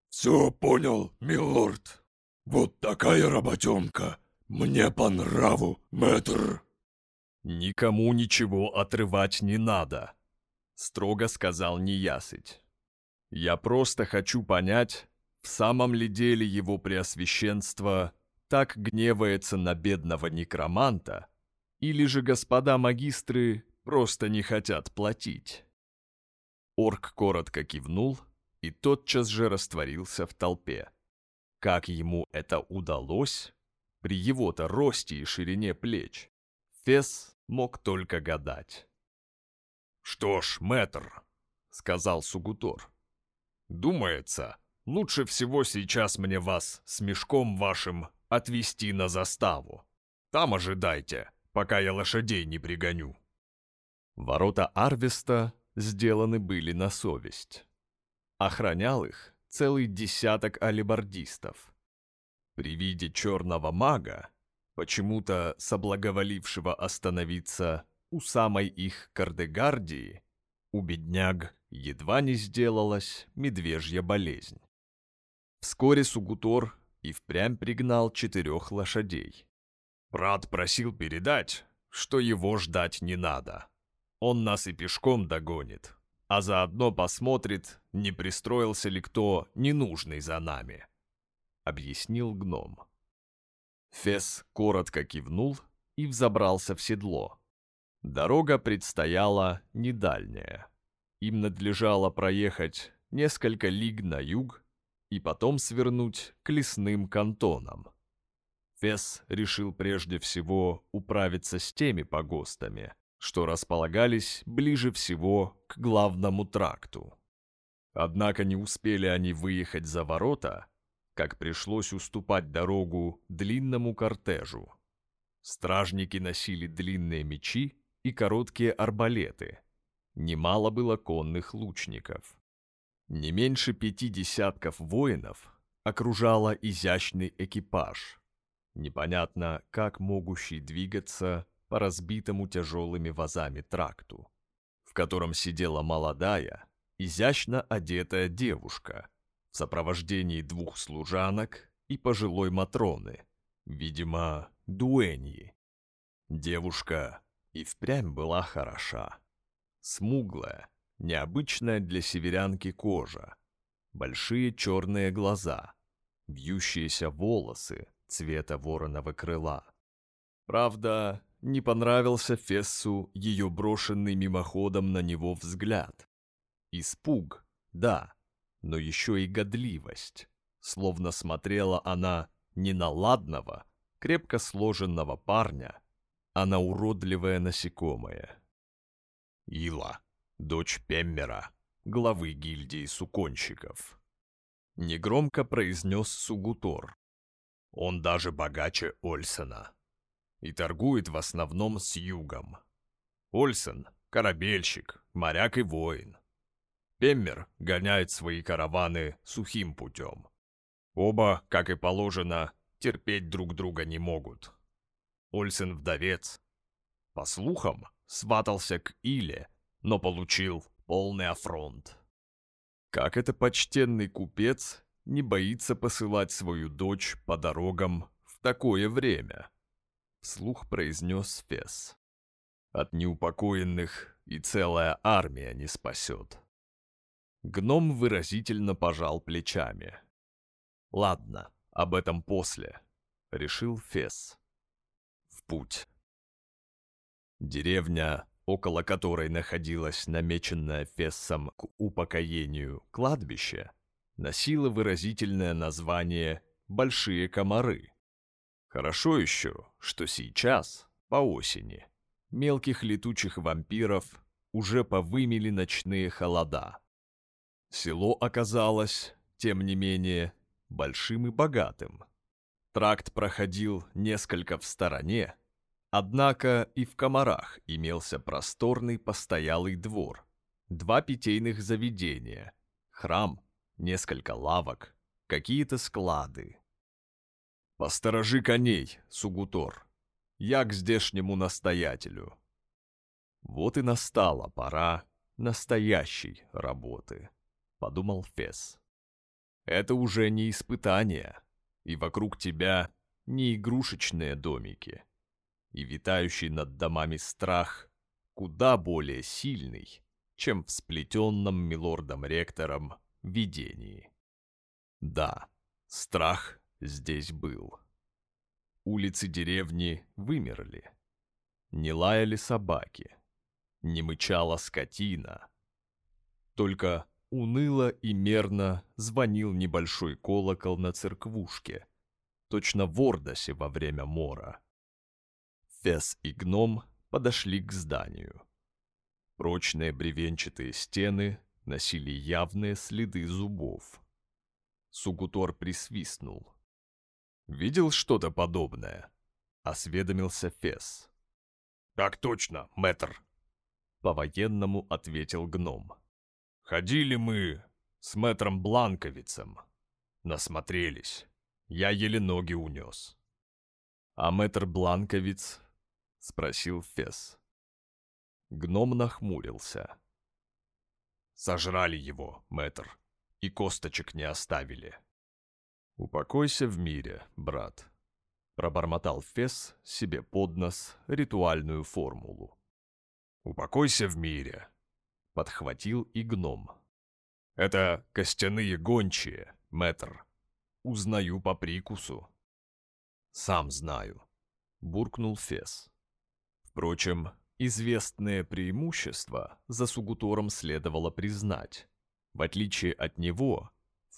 «Все понял, милорд. Вот такая работенка. Мне по нраву, мэтр». «Никому ничего отрывать не надо», — строго сказал неясыть. «Я просто хочу понять, в самом ли деле его преосвященство так гневается на бедного некроманта, или же господа магистры просто не хотят платить. Орк коротко кивнул и тотчас же растворился в толпе. Как ему это удалось? При его-то росте и ширине плеч. Фес мог только гадать. «Что ж, мэтр», — сказал Сугутор, — «думается, лучше всего сейчас мне вас с мешком вашим отвезти на заставу. Там ожидайте, пока я лошадей не пригоню». Ворота Арвеста сделаны были на совесть. Охранял их целый десяток алибардистов. При виде черного мага, почему-то соблаговолившего остановиться у самой их Кардегардии, у бедняг едва не сделалась медвежья болезнь. Вскоре Сугутор и впрямь пригнал четырех лошадей. Брат просил передать, что его ждать не надо. Он нас и пешком догонит, а заодно посмотрит, не пристроился ли кто ненужный за нами», — объяснил гном. Фес коротко кивнул и взобрался в седло. Дорога предстояла недальняя. Им надлежало проехать несколько лиг на юг и потом свернуть к лесным кантонам. Фес решил прежде всего управиться с теми погостами, что располагались ближе всего к главному тракту. Однако не успели они выехать за ворота, как пришлось уступать дорогу длинному кортежу. Стражники носили длинные мечи и короткие арбалеты. Немало было конных лучников. Не меньше пяти десятков воинов окружало изящный экипаж, непонятно как могущий двигаться по разбитому тяжелыми вазами тракту, в котором сидела молодая, изящно одетая девушка в сопровождении двух служанок и пожилой Матроны, видимо, дуэньи. Девушка и впрямь была хороша. Смуглая, необычная для северянки кожа, большие черные глаза, вьющиеся волосы цвета вороного крыла. Правда, не понравился Фессу ее брошенный мимоходом на него взгляд. Испуг, да, но еще и годливость. Словно смотрела она не на ладного, крепко сложенного парня, а на уродливое насекомое. Ила, дочь Пеммера, главы гильдии суконщиков. Негромко произнес Сугутор. Он даже богаче Ольсена и торгует в основном с югом. Ольсен – корабельщик, моряк и воин. Пеммер гоняет свои караваны сухим путем. Оба, как и положено, терпеть друг друга не могут. Ольсен вдовец. По слухам, сватался к Иле, но получил полный афронт. Как это почтенный купец не боится посылать свою дочь по дорогам в такое время? Вслух произнес Фес. От неупокоенных и целая армия не спасет. Гном выразительно пожал плечами. «Ладно, об этом после», — решил Фес. «В путь». Деревня, около которой находилась намеченное Фессом к упокоению кладбище, носила выразительное название «Большие комары». Хорошо еще, что сейчас, по осени, мелких летучих вампиров уже повымели ночные холода. Село оказалось, тем не менее, большим и богатым. Тракт проходил несколько в стороне, однако и в комарах имелся просторный постоялый двор, два питейных заведения, храм, несколько лавок, какие-то склады. «Посторожи коней, Сугутор, я к здешнему настоятелю». Вот и настала пора настоящей работы, подумал Фес. Это уже не испытание, и вокруг тебя не игрушечные домики, и витающий над домами страх куда более сильный, чем в сплетенном милордом-ректором видении. Да, страх здесь был. Улицы деревни вымерли. Не лаяли собаки, не мычала скотина. Только уныло и мерно звонил небольшой колокол на церквушке, точно в Ордосе во время мора. Фес и гном подошли к зданию. Прочные бревенчатые стены носили явные следы зубов. Сугутор присвистнул. «Видел что-то подобное?» — осведомился Фес. «Так точно, мэтр!» — по-военному ответил гном. «Ходили мы с мэтром Бланковицем. Насмотрелись. Я еле ноги унес». «А мэтр Бланковиц?» — спросил Фес. Гном нахмурился. «Сожрали его, мэтр, и косточек не оставили». «Упокойся в мире, брат», — пробормотал Фес себе под нос ритуальную формулу. «Упокойся в мире», — подхватил и гном. «Это костяные гончие, мэтр. Узнаю по прикусу». «Сам знаю», — буркнул Фес. Впрочем, известное преимущество за Сугутором следовало признать. В отличие от него,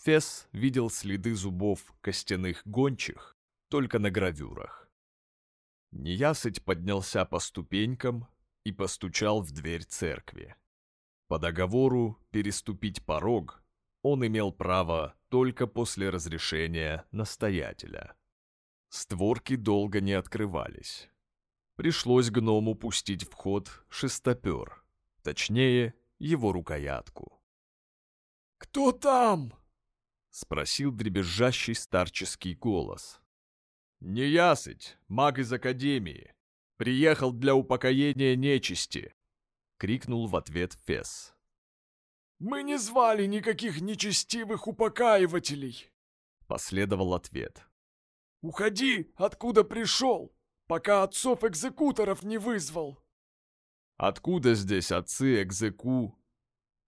Фес видел следы зубов костяных гончих только на гравюрах. Неясыть поднялся по ступенькам и постучал в дверь церкви. По договору переступить порог он имел право только после разрешения настоятеля. Створки долго не открывались. Пришлось гному пустить в ход шестопер, точнее, его рукоятку. «Кто там?» — спросил дребезжащий старческий голос. «Неясыть, маг из Академии. Приехал для упокоения нечисти!» — крикнул в ответ Фес. Мы не звали никаких нечестивых упокаивателей!» Последовал ответ. «Уходи, откуда пришел, пока отцов-экзекуторов не вызвал!» «Откуда здесь отцы-экзеку?»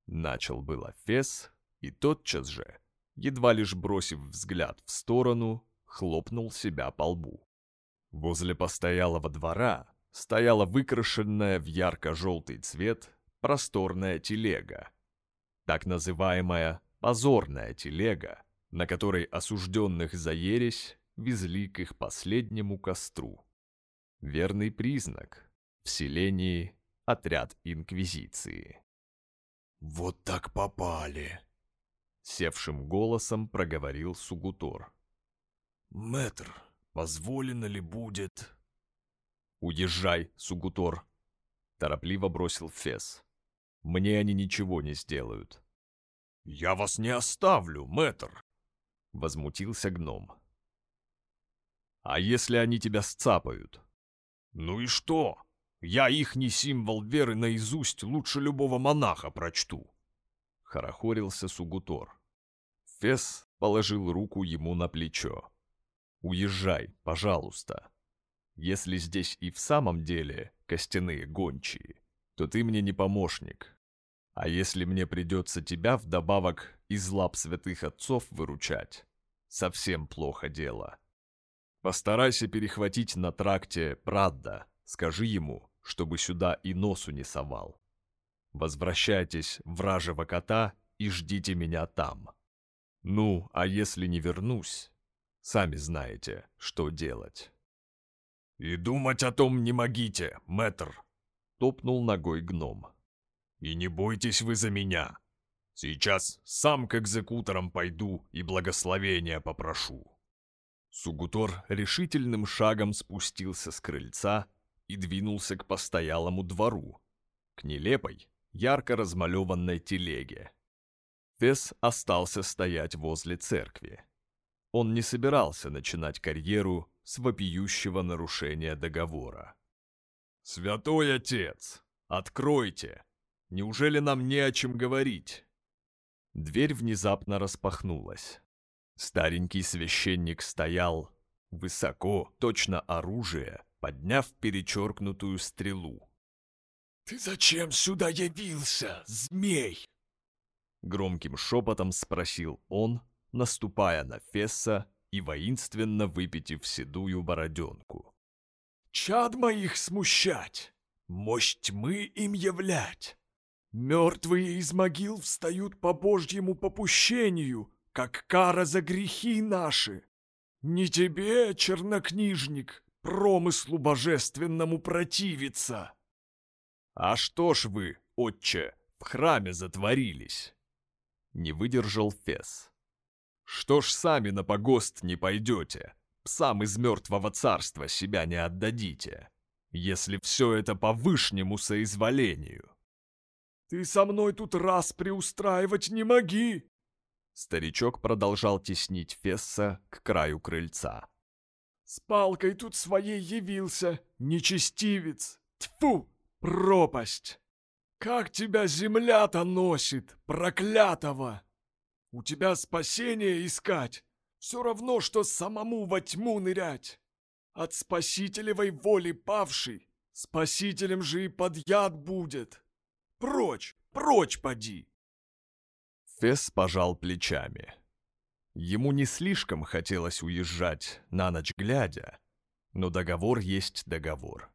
Начал было Фес, и тотчас же, едва лишь бросив взгляд в сторону, хлопнул себя по лбу. Возле постоялого двора стояла выкрашенная в ярко-желтый цвет просторная телега. Так называемая «позорная телега», на которой осужденных за ересь везли к их последнему костру. Верный признак в селении отряд Инквизиции. «Вот так попали!» Севшим голосом проговорил Сугутор. «Мэтр, позволено ли будет...» «Уезжай, Сугутор!» Торопливо бросил Фес. «Мне они ничего не сделают». «Я вас не оставлю, мэтр!» Возмутился гном. «А если они тебя сцапают?» «Ну и что? Я ихний символ веры наизусть лучше любого монаха прочту!» Хорохорился Сугутор. Фес положил руку ему на плечо. «Уезжай, пожалуйста. Если здесь и в самом деле костяные гончие, то ты мне не помощник. А если мне придется тебя вдобавок из лап святых отцов выручать, совсем плохо дело. Постарайся перехватить на тракте Прадда, скажи ему, чтобы сюда и носу не совал. Возвращайтесь в вражего кота и ждите меня там. Ну, а если не вернусь, сами знаете, что делать. «И думать о том не могите, мэтр!» — топнул ногой гном. «И не бойтесь вы за меня. Сейчас сам к экзекуторам пойду и благословения попрошу». Сугутор решительным шагом спустился с крыльца и двинулся к постоялому двору, к нелепой, ярко размалеванной телеге. Фес остался стоять возле церкви. Он не собирался начинать карьеру с вопиющего нарушения договора. «Святой Отец, откройте! Неужели нам не о чем говорить?» Дверь внезапно распахнулась. Старенький священник стоял высоко, точно оружие, подняв перечеркнутую стрелу. «Ты зачем сюда явился, змей?» Громким шепотом спросил он, наступая на Фесса и воинственно выпитив седую бороденку. «Чад моих смущать, мощь тьмы им являть. Мертвые из могил встают по Божьему попущению, как кара за грехи наши. Не тебе, чернокнижник, промыслу божественному противиться!» «А что ж вы, отче, в храме затворились?» Не выдержал Фес. «Что ж сами на погост не пойдете, псам из мертвого царства себя не отдадите, если все это по вышнему соизволению?» «Ты со мной тут раз приустраивать не моги!» Старичок продолжал теснить Фесса к краю крыльца. «С палкой тут своей явился, нечестивец! Тьфу, пропасть! Как тебя земля-то носит, проклятого! У тебя спасение искать, все равно, что самому во тьму нырять! От спасителевой воли павший, спасителем же и под яд будет!» Прочь, прочь поди!» Фесс пожал плечами. Ему не слишком хотелось уезжать на ночь глядя, но договор есть договор.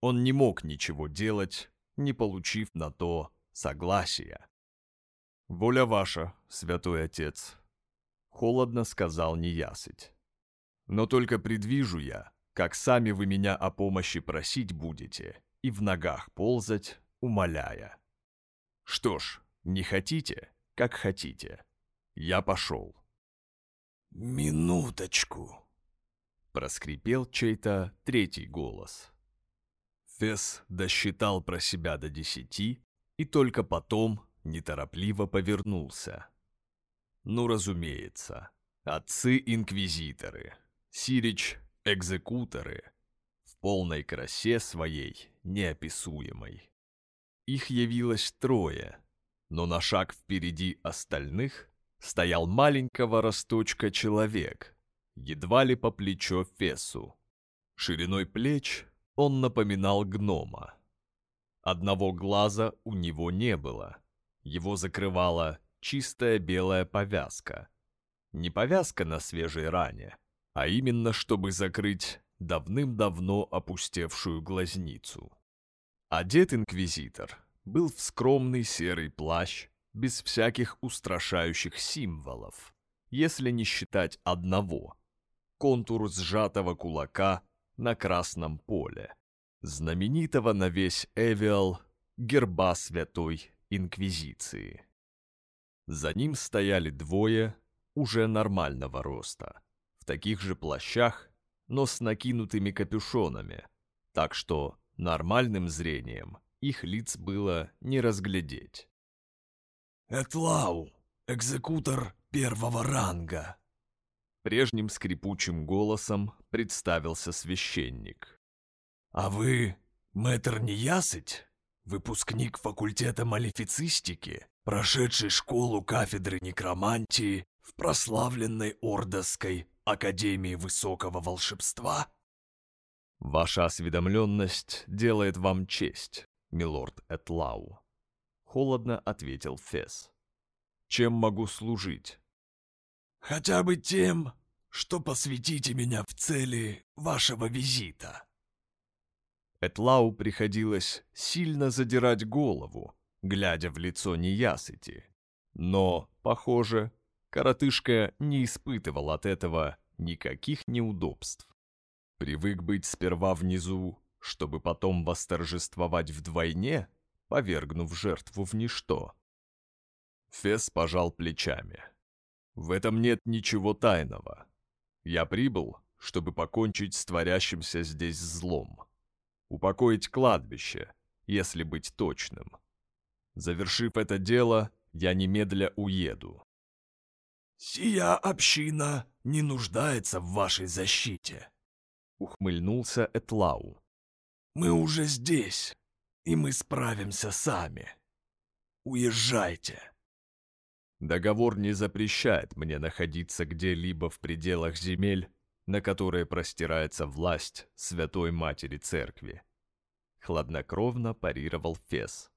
Он не мог ничего делать, не получив на то согласия. «Воля ваша, святой отец», — холодно сказал неясыть. «Но только предвижу я, как сами вы меня о помощи просить будете и в ногах ползать, умоляя. Что ж, не хотите, как хотите. Я пошел. «Минуточку!» Проскрипел чей-то третий голос. Фес досчитал про себя до десяти и только потом неторопливо повернулся. Ну, разумеется, отцы-инквизиторы, Сирич-экзекуторы, в полной красе своей неописуемой. Их явилось трое, но на шаг впереди остальных стоял маленького росточка человек, едва ли по плечо Фесу. Шириной плеч он напоминал гнома. Одного глаза у него не было. Его закрывала чистая белая повязка. Не повязка на свежей ране, а именно чтобы закрыть давным-давно опустевшую глазницу. Одет инквизитор был в скромный серый плащ, без всяких устрашающих символов, если не считать одного – контур сжатого кулака на красном поле, знаменитого на весь Эвиал герба Святой Инквизиции. За ним стояли двое уже нормального роста, в таких же плащах, но с накинутыми капюшонами, так что нормальным зрением их лиц было не разглядеть. «Этлау, экзекутор первого ранга!» Прежним скрипучим голосом представился священник. «А вы, мэтр Неясыть, выпускник факультета малефицистики, прошедший школу кафедры некромантии в прославленной Ордовской Академии Высокого Волшебства?» «Ваша осведомленность делает вам честь, милорд Этлау», — холодно ответил Фес. «Чем могу служить?» «Хотя бы тем, что посвятите меня в цели вашего визита». Этлау приходилось сильно задирать голову, глядя в лицо неясыти. Но, похоже, коротышка не испытывал от этого никаких неудобств. Привык быть сперва внизу, чтобы потом восторжествовать вдвойне, повергнув жертву в ничто. Фес пожал плечами. В этом нет ничего тайного. Я прибыл, чтобы покончить с творящимся здесь злом. Упокоить кладбище, если быть точным. Завершив это дело, я немедля уеду. «Сия община не нуждается в вашей защите», — ухмыльнулся Этлау. Мы уже здесь, и мы справимся сами. Уезжайте. Договор не запрещает мне находиться где-либо в пределах земель, на которые простирается власть Святой Матери Церкви. Хладнокровно парировал Фес.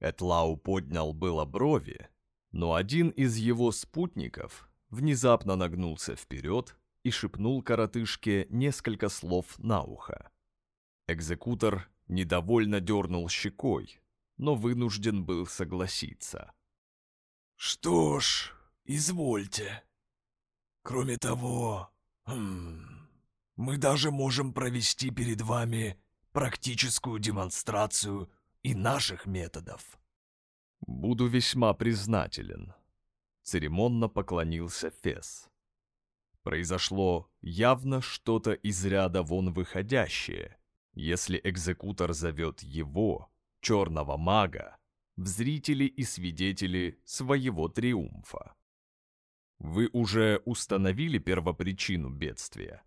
Этлау поднял было брови, но один из его спутников внезапно нагнулся вперед и шепнул коротышке несколько слов на ухо. Экзекутор недовольно дернул щекой, но вынужден был согласиться. «Что ж, извольте. Кроме того, хм, мы даже можем провести перед вами практическую демонстрацию и наших методов». «Буду весьма признателен», — церемонно поклонился Фес. Произошло явно что-то из ряда вон выходящее — если экзекутор зовет его, черного мага, в зрители и свидетели своего триумфа. Вы уже установили первопричину бедствия?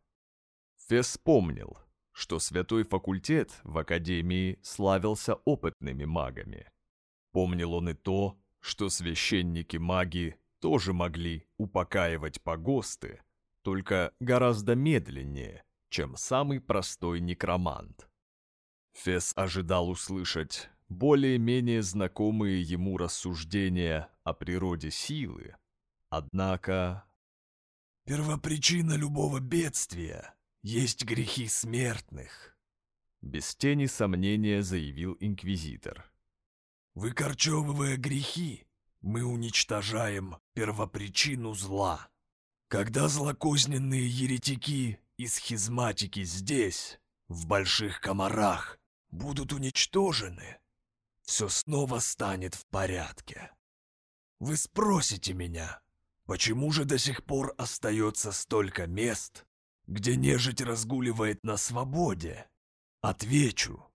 Фес вспомнил, что святой факультет в Академии славился опытными магами. Помнил он и то, что священники-маги тоже могли упокаивать погосты, только гораздо медленнее – чем самый простой некромант. Фес ожидал услышать более-менее знакомые ему рассуждения о природе силы, однако... «Первопричина любого бедствия есть грехи смертных», без тени сомнения заявил инквизитор. «Выкорчевывая грехи, мы уничтожаем первопричину зла. Когда злокозненные еретики и схизматики здесь, в больших комарах, будут уничтожены, все снова станет в порядке. Вы спросите меня, почему же до сих пор остается столько мест, где нежить разгуливает на свободе? Отвечу,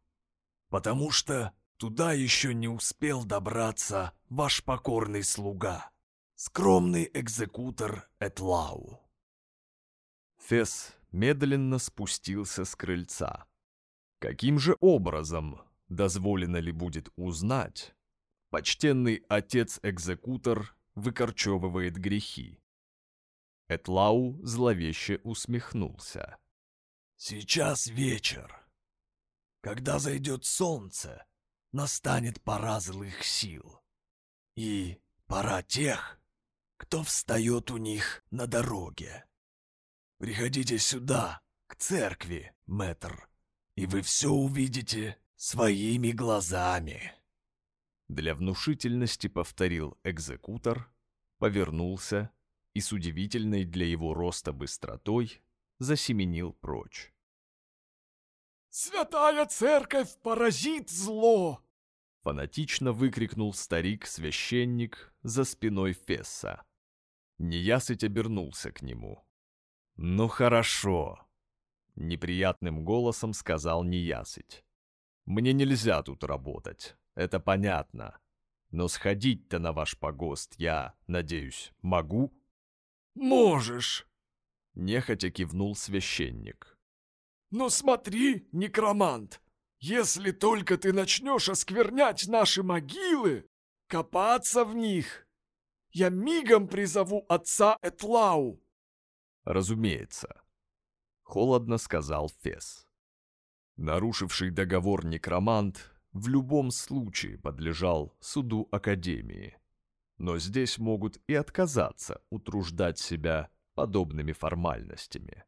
потому что туда еще не успел добраться ваш покорный слуга, скромный экзекутор Этлау. Фес медленно спустился с крыльца. Каким же образом, дозволено ли будет узнать, почтенный отец-экзекутор выкорчевывает грехи. Этлау зловеще усмехнулся. «Сейчас вечер. Когда зайдет солнце, настанет пора злых сил. И пора тех, кто встает у них на дороге. Приходите сюда, к церкви, мэтр, и вы все увидите своими глазами». Для внушительности повторил экзекутор, повернулся и с удивительной для его роста быстротой засеменил прочь. «Святая церковь поразит зло!» Фанатично выкрикнул старик-священник за спиной Фесса. Неясыть обернулся к нему. «Ну хорошо», — неприятным голосом сказал Неясыть. «Мне нельзя тут работать, это понятно. Но сходить-то на ваш погост я, надеюсь, могу?» «Можешь», — нехотя кивнул священник. «Но смотри, некромант, если только ты начнешь осквернять наши могилы, копаться в них, я мигом призову отца Этлау!» «Разумеется», — холодно сказал Фес. Нарушивший договор некромант в любом случае подлежал суду Академии. Но здесь могут и отказаться утруждать себя подобными формальностями.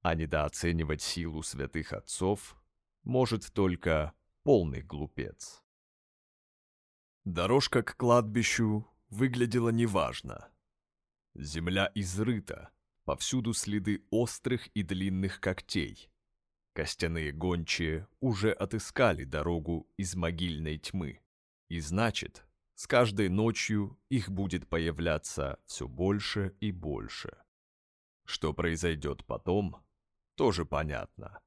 А недооценивать силу святых отцов может только полный глупец. Дорожка к кладбищу выглядела неважно. Земля изрыта, повсюду следы острых и длинных когтей. Костяные гончие уже отыскали дорогу из могильной тьмы. И значит, с каждой ночью их будет появляться все больше и больше. Что произойдет потом, тоже понятно.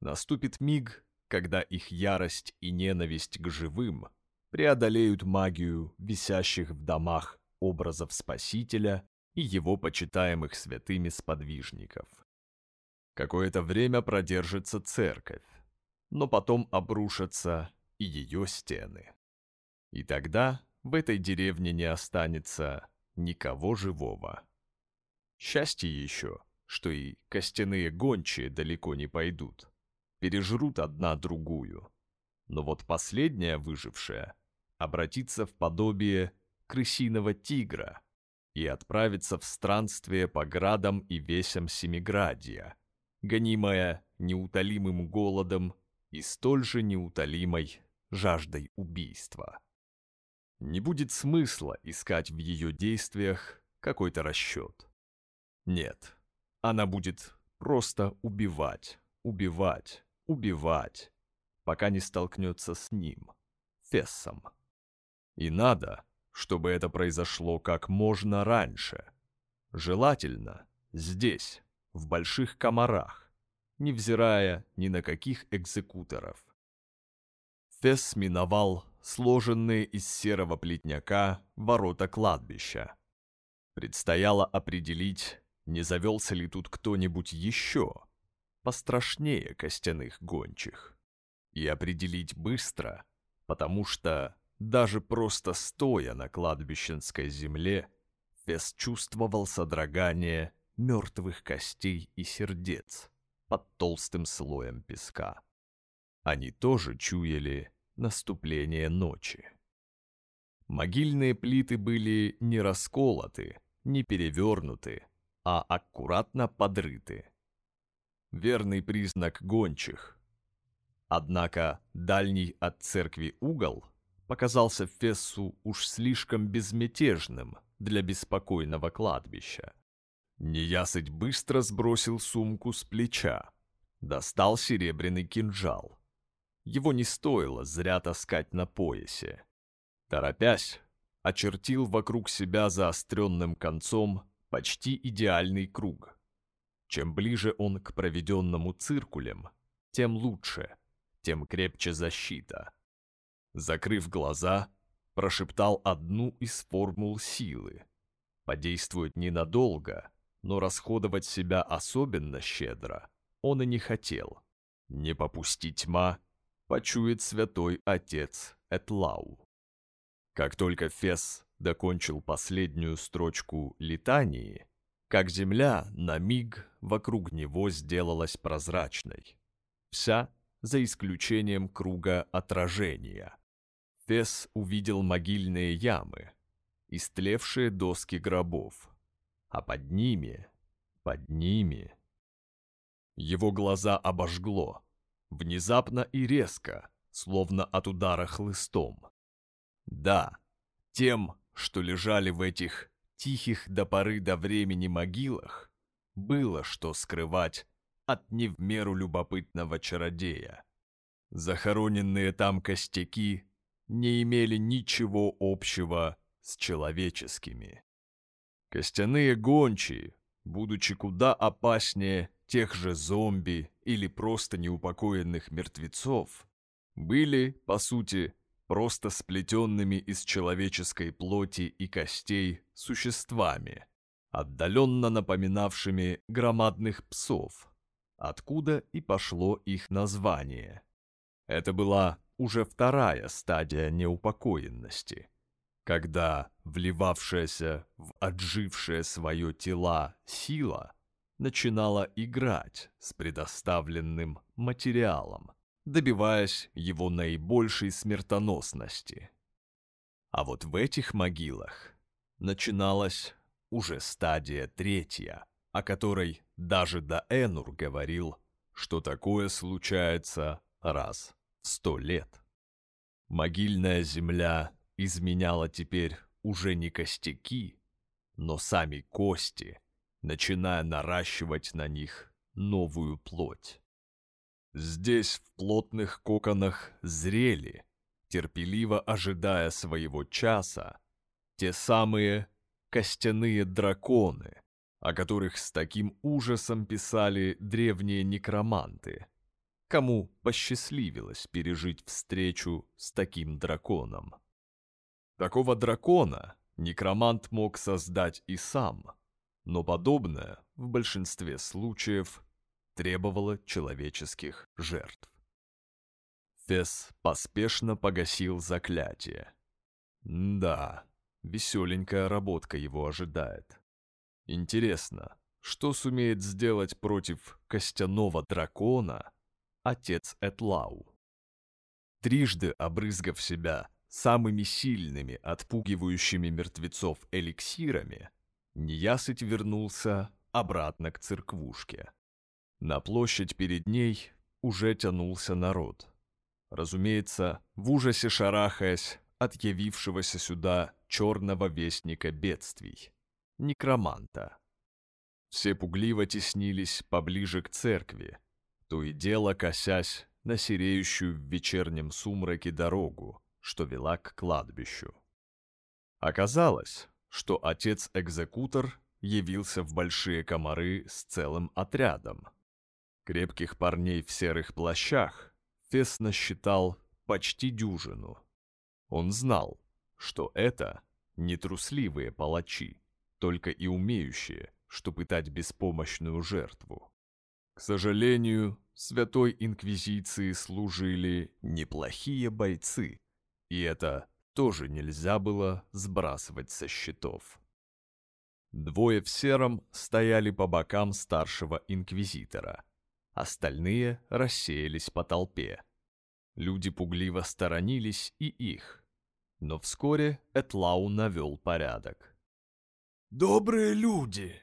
Наступит миг, когда их ярость и ненависть к живым преодолеют магию висящих в домах образов Спасителя и его почитаемых святыми сподвижников. Какое-то время продержится церковь, но потом обрушатся и ее стены. И тогда в этой деревне не останется никого живого. Счастье еще, что и костяные гончие далеко не пойдут, пережрут одна другую. Но вот последняя выжившая обратится в подобие крысиного тигра и отправится в странствие по градам и весям Семиградия, гонимая неутолимым голодом и столь же неутолимой жаждой убийства. Не будет смысла искать в ее действиях какой-то расчет. Нет, она будет просто убивать, убивать, убивать, пока не столкнется с ним, Фессом. И надо, чтобы это произошло как можно раньше. Желательно здесь, в больших комарах, невзирая ни на каких экзекуторов. Фесс миновал сложенные из серого плетняка ворота кладбища. Предстояло определить, не завелся ли тут кто-нибудь еще, пострашнее костяных гончих. И определить быстро, потому что даже просто стоя на кладбищенской земле, Фес чувствовал содрогание мертвых костей и сердец под толстым слоем песка. Они тоже чуяли наступление ночи. Могильные плиты были не расколоты, не перевернуты, а аккуратно подрыты. Верный признак гончих. Однако дальний от церкви угол показался Фессу уж слишком безмятежным для беспокойного кладбища. Неясыть быстро сбросил сумку с плеча, достал серебряный кинжал. Его не стоило зря таскать на поясе. Торопясь, очертил вокруг себя заостренным концом почти идеальный круг. Чем ближе он к проведенному циркулем, тем лучше, тем крепче защита. Закрыв глаза, прошептал одну из формул силы. Подействует ненадолго, но расходовать себя особенно щедро он и не хотел. Не попустить тьма, почует святой отец Этлау. Как только Фес докончил последнюю строчку летании, как земля на миг вокруг него сделалась прозрачной. Вся за исключением круга отражения. Фес увидел могильные ямы, истлевшие доски гробов, а под ними, под ними... Его глаза обожгло, внезапно и резко, словно от удара хлыстом. Да, тем, что лежали в этих тихих до поры до времени могилах, было что скрывать от не в меру любопытного чародея. Захороненные там костяки не имели ничего общего с человеческими. Костяные гончие, будучи куда опаснее тех же зомби или просто неупокоенных мертвецов, были, по сути, просто сплетенными из человеческой плоти и костей существами, отдаленно напоминавшими громадных псов, откуда и пошло их название. Это была уже вторая стадия неупокоенности, когда вливавшаяся в отжившее свое тела сила начинала играть с предоставленным материалом, добиваясь его наибольшей смертоносности. А вот в этих могилах начиналась уже стадия третья, о которой даже Даэнур говорил, что такое случается раз в сто лет. Могильная земля изменяла теперь уже не костяки, но сами кости, начиная наращивать на них новую плоть. Здесь в плотных коконах зрели, терпеливо ожидая своего часа, те самые костяные драконы, о которых с таким ужасом писали древние некроманты. Кому посчастливилось пережить встречу с таким драконом? Такого дракона некромант мог создать и сам, но подобное в большинстве случаев требовало человеческих жертв. Фес поспешно погасил заклятие. Да, веселенькая работка его ожидает. Интересно, что сумеет сделать против костяного дракона отец Этлау? Трижды обрызгав себя самыми сильными, отпугивающими мертвецов эликсирами, неясыть вернулся обратно к церквушке. На площадь перед ней уже тянулся народ. Разумеется, в ужасе шарахаясь от явившегося сюда черного вестника бедствий, некроманта. Все пугливо теснились поближе к церкви, то и дело косясь на сереющую в вечернем сумраке дорогу, что вела к кладбищу. Оказалось, что отец-экзекутор явился в большие комары с целым отрядом. Крепких парней в серых плащах Фес насчитал почти дюжину. Он знал, что это не трусливые палачи, только и умеющие, что пытать беспомощную жертву. К сожалению, Святой Инквизиции служили неплохие бойцы, и это тоже нельзя было сбрасывать со счетов. Двое в сером стояли по бокам старшего инквизитора, Остальные рассеялись по толпе. Люди пугливо сторонились и их. Но вскоре Этлау навел порядок. «Добрые люди!»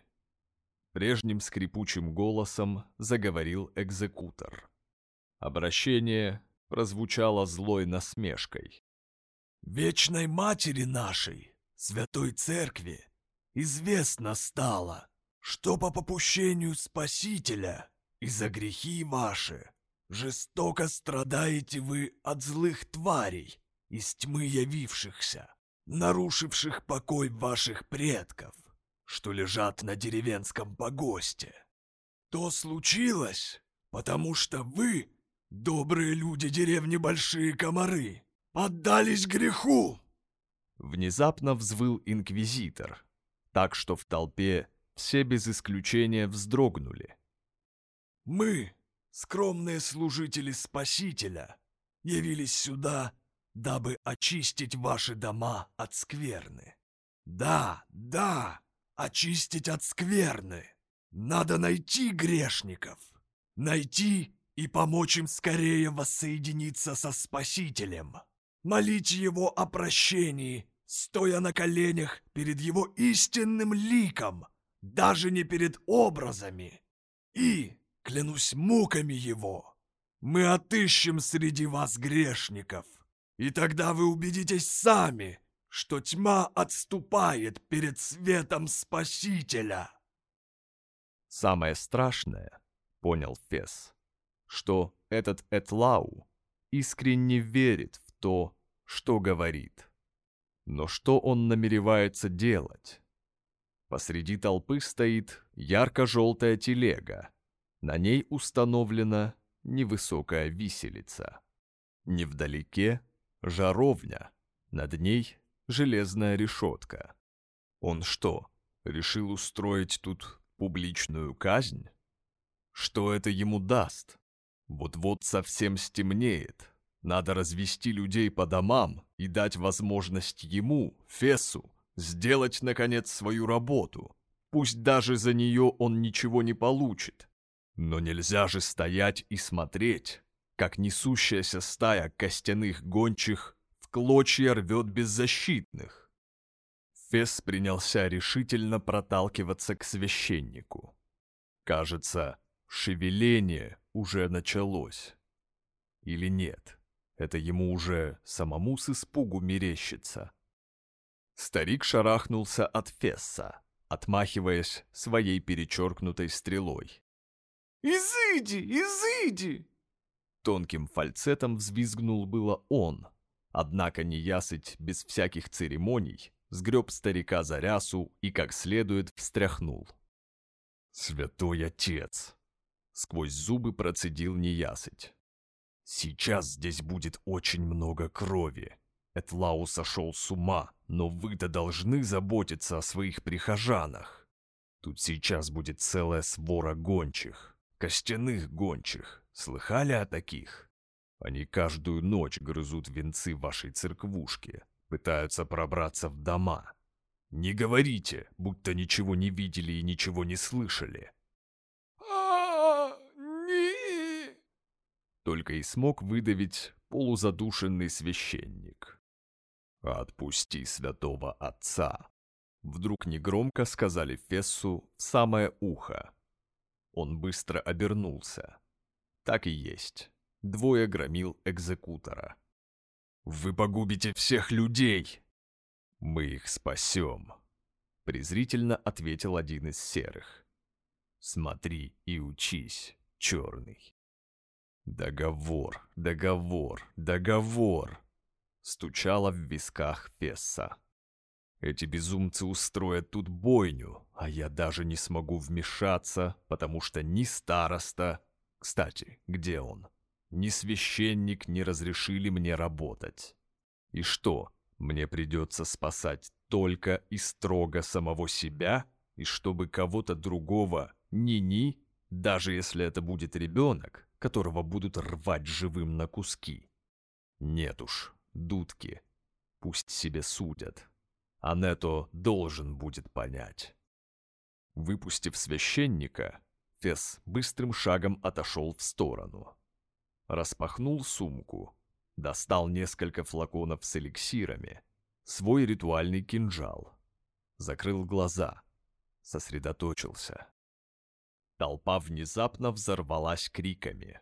Прежним скрипучим голосом заговорил экзекутор. Обращение прозвучало злой насмешкой. «Вечной Матери нашей, Святой Церкви, известно стало, что по попущению Спасителя и за грехи ваши жестоко страдаете вы от злых тварей, из тьмы явившихся, нарушивших покой ваших предков, что лежат на деревенском погосте. То случилось, потому что вы, добрые люди деревни Большие Комары, поддались греху!» Внезапно взвыл инквизитор, так что в толпе все без исключения вздрогнули. Мы, скромные служители Спасителя, явились сюда дабы очистить ваши дома от скверны. Да, да, очистить от скверны. Надо найти грешников. Найти и помочь им скорее воссоединиться со Спасителем. Молить Его о прощении, стоя на коленях перед Его истинным ликом, даже не перед образами. И, клянусь муками Его, мы отыщем среди вас грешников, и тогда вы убедитесь сами, что тьма отступает перед светом Спасителя. Самое страшное, понял Фес, что этот Этлау искренне верит то, что говорит. Но что он намеревается делать? Посреди толпы стоит ярко-желтая телега. На ней установлена невысокая виселица. Невдалеке жаровня, над ней железная решетка. Он что, решил устроить тут публичную казнь? Что это ему даст? Вот-вот совсем стемнеет. Надо развести людей по домам и дать возможность ему, Фесу, сделать, наконец, свою работу. Пусть даже за нее он ничего не получит. Но нельзя же стоять и смотреть, как несущаяся стая костяных гончих в клочья рвет беззащитных. Фес принялся решительно проталкиваться к священнику. Кажется, шевеление уже началось. Или нет, это ему уже самому с испугу мерещится. Старик шарахнулся от Фесса, отмахиваясь своей перечеркнутой стрелой. «Изыди, изыди!» Тонким фальцетом взвизгнул было он, однако неясыть без всяких церемоний сгреб старика за рясу и как следует встряхнул. «Святой отец!» — сквозь зубы процедил неясыть. «Сейчас здесь будет очень много крови. Этлау сошел с ума, но вы-то должны заботиться о своих прихожанах. Тут сейчас будет целая свора гончих, костяных гончих. Слыхали о таких? Они каждую ночь грызут венцы вашей церквушки, пытаются пробраться в дома. Не говорите, будто ничего не видели и ничего не слышали. а не Только и смог выдавить полузадушенный священник. «Отпусти святого отца!» Вдруг негромко сказали Фессу в самое ухо. Он быстро обернулся. Так и есть. Двое громил экзекутора. «Вы погубите всех людей!» «Мы их спасем», — презрительно ответил один из серых. «Смотри и учись, черный». «Договор, договор, договор!» стучало в висках Фесса. Эти безумцы устроят тут бойню, а я даже не смогу вмешаться, потому что ни староста... Кстати, где он? Ни священник не разрешили мне работать. И что, мне придется спасать только и строго самого себя, и чтобы кого-то другого ни-ни, даже если это будет ребенок, которого будут рвать живым на куски? Нет уж, дудки. Пусть себе судят. Анетто должен будет понять. Выпустив священника, Фес быстрым шагом отошел в сторону. Распахнул сумку, достал несколько флаконов с эликсирами, свой ритуальный кинжал. Закрыл глаза, сосредоточился. Толпа внезапно взорвалась криками.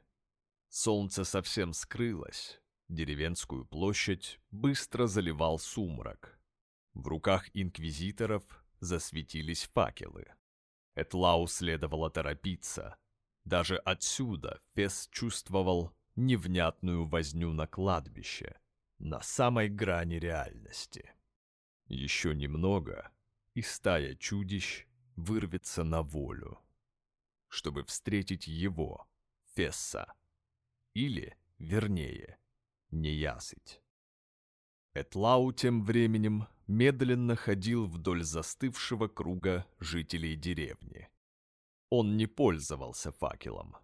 Солнце совсем скрылось, Деревенскую площадь быстро заливал сумрак. В руках инквизиторов засветились факелы. Этлау следовало торопиться. Даже отсюда Фес чувствовал невнятную возню на кладбище, на самой грани реальности. Еще немного, и стая чудищ вырвется на волю, чтобы встретить его, Фесса, или, вернее, неясыть. Этлау тем временем медленно ходил вдоль застывшего круга жителей деревни. Он не пользовался факелом.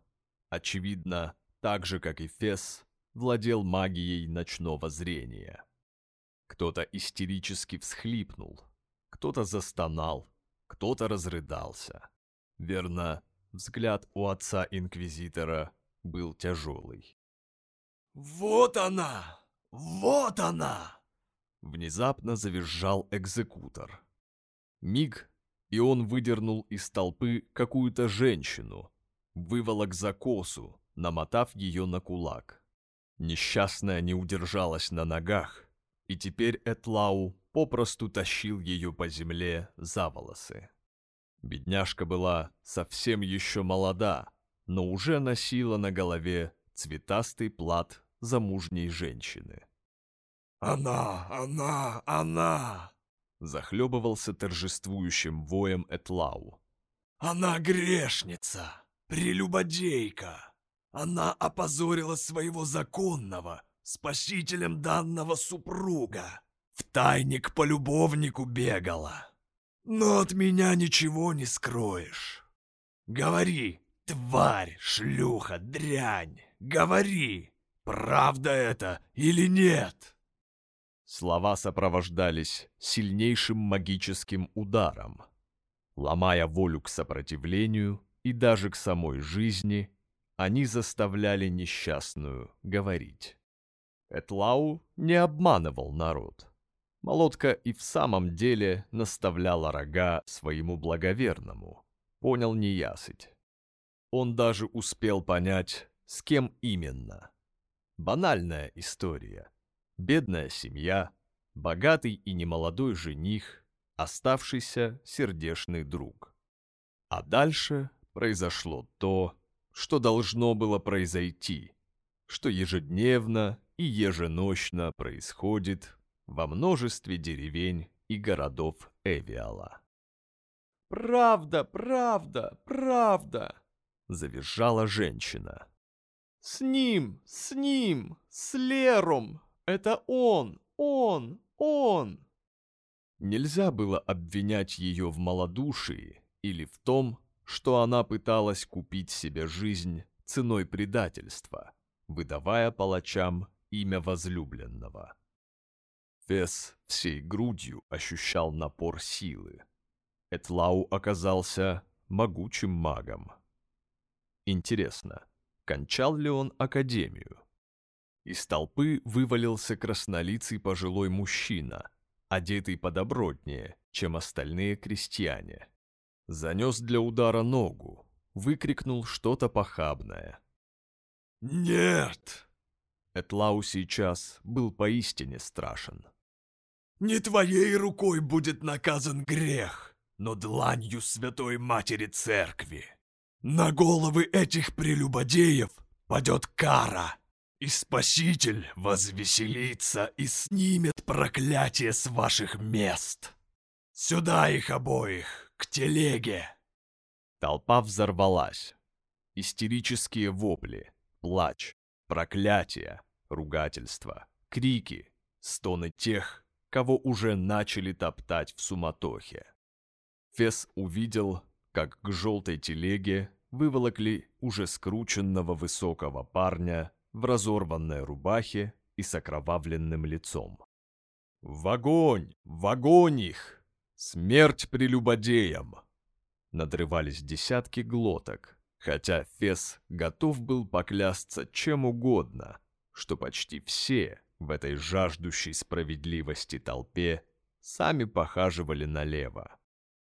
Очевидно, так же, как и Фес, владел магией ночного зрения. Кто-то истерически всхлипнул, кто-то застонал, кто-то разрыдался. Верно, взгляд у отца-инквизитора был тяжелый. «Вот она! Вот она!» Внезапно завизжал экзекутор. Миг, и он выдернул из толпы какую-то женщину, выволок за косу, намотав ее на кулак. Несчастная не удержалась на ногах, и теперь Этлау попросту тащил ее по земле за волосы. Бедняжка была совсем еще молода, но уже носила на голове цветастый плат замужней женщины. «Она! Она! Она!» Захлебывался торжествующим воем Этлау. «Она грешница! Прелюбодейка! Она опозорила своего законного, спасителем данного супруга! В тайне к полюбовнику бегала! Но от меня ничего не скроешь! Говори, тварь, шлюха, дрянь! Говори, правда это или нет?» Слова сопровождались сильнейшим магическим ударом. Ломая волю к сопротивлению и даже к самой жизни, они заставляли несчастную говорить. Этлау не обманывал народ. Молотка и в самом деле наставляла рога своему благоверному, понял неясыть. Он даже успел понять, с кем именно. Банальная история – бедная семья, богатый и немолодой жених, оставшийся сердечный друг. А дальше произошло то, что должно было произойти, что ежедневно и еженочно происходит во множестве деревень и городов Эвиала. «Правда, правда, правда!» — завизжала женщина. «С ним, с ним, с Лером, это он! Он! Он!» Нельзя было обвинять ее в малодушии или в том, что она пыталась купить себе жизнь ценой предательства, выдавая палачам имя возлюбленного. Фес всей грудью ощущал напор силы. Этлау оказался могучим магом. Интересно, кончал ли он академию? Из толпы вывалился краснолицый пожилой мужчина, одетый подобротнее, чем остальные крестьяне. Занес для удара ногу, выкрикнул что-то похабное. «Нет!» Этлау сейчас был поистине страшен. «Не твоей рукой будет наказан грех, но дланью Святой Матери Церкви. На головы этих прелюбодеев падет кара!» И Спаситель возвеселится и снимет проклятие с ваших мест. Сюда их обоих, к телеге!» Толпа взорвалась. Истерические вопли, плач, проклятия, ругательства, крики, стоны тех, кого уже начали топтать в суматохе. Фес увидел, как к желтой телеге выволокли уже скрученного высокого парня в разорванной рубахе и с окровавленным лицом. «В огонь! В огонь их! Смерть прелюбодеям!» Надрывались десятки глоток, хотя Фес готов был поклясться чем угодно, что почти все в этой жаждущей справедливости толпе сами похаживали налево.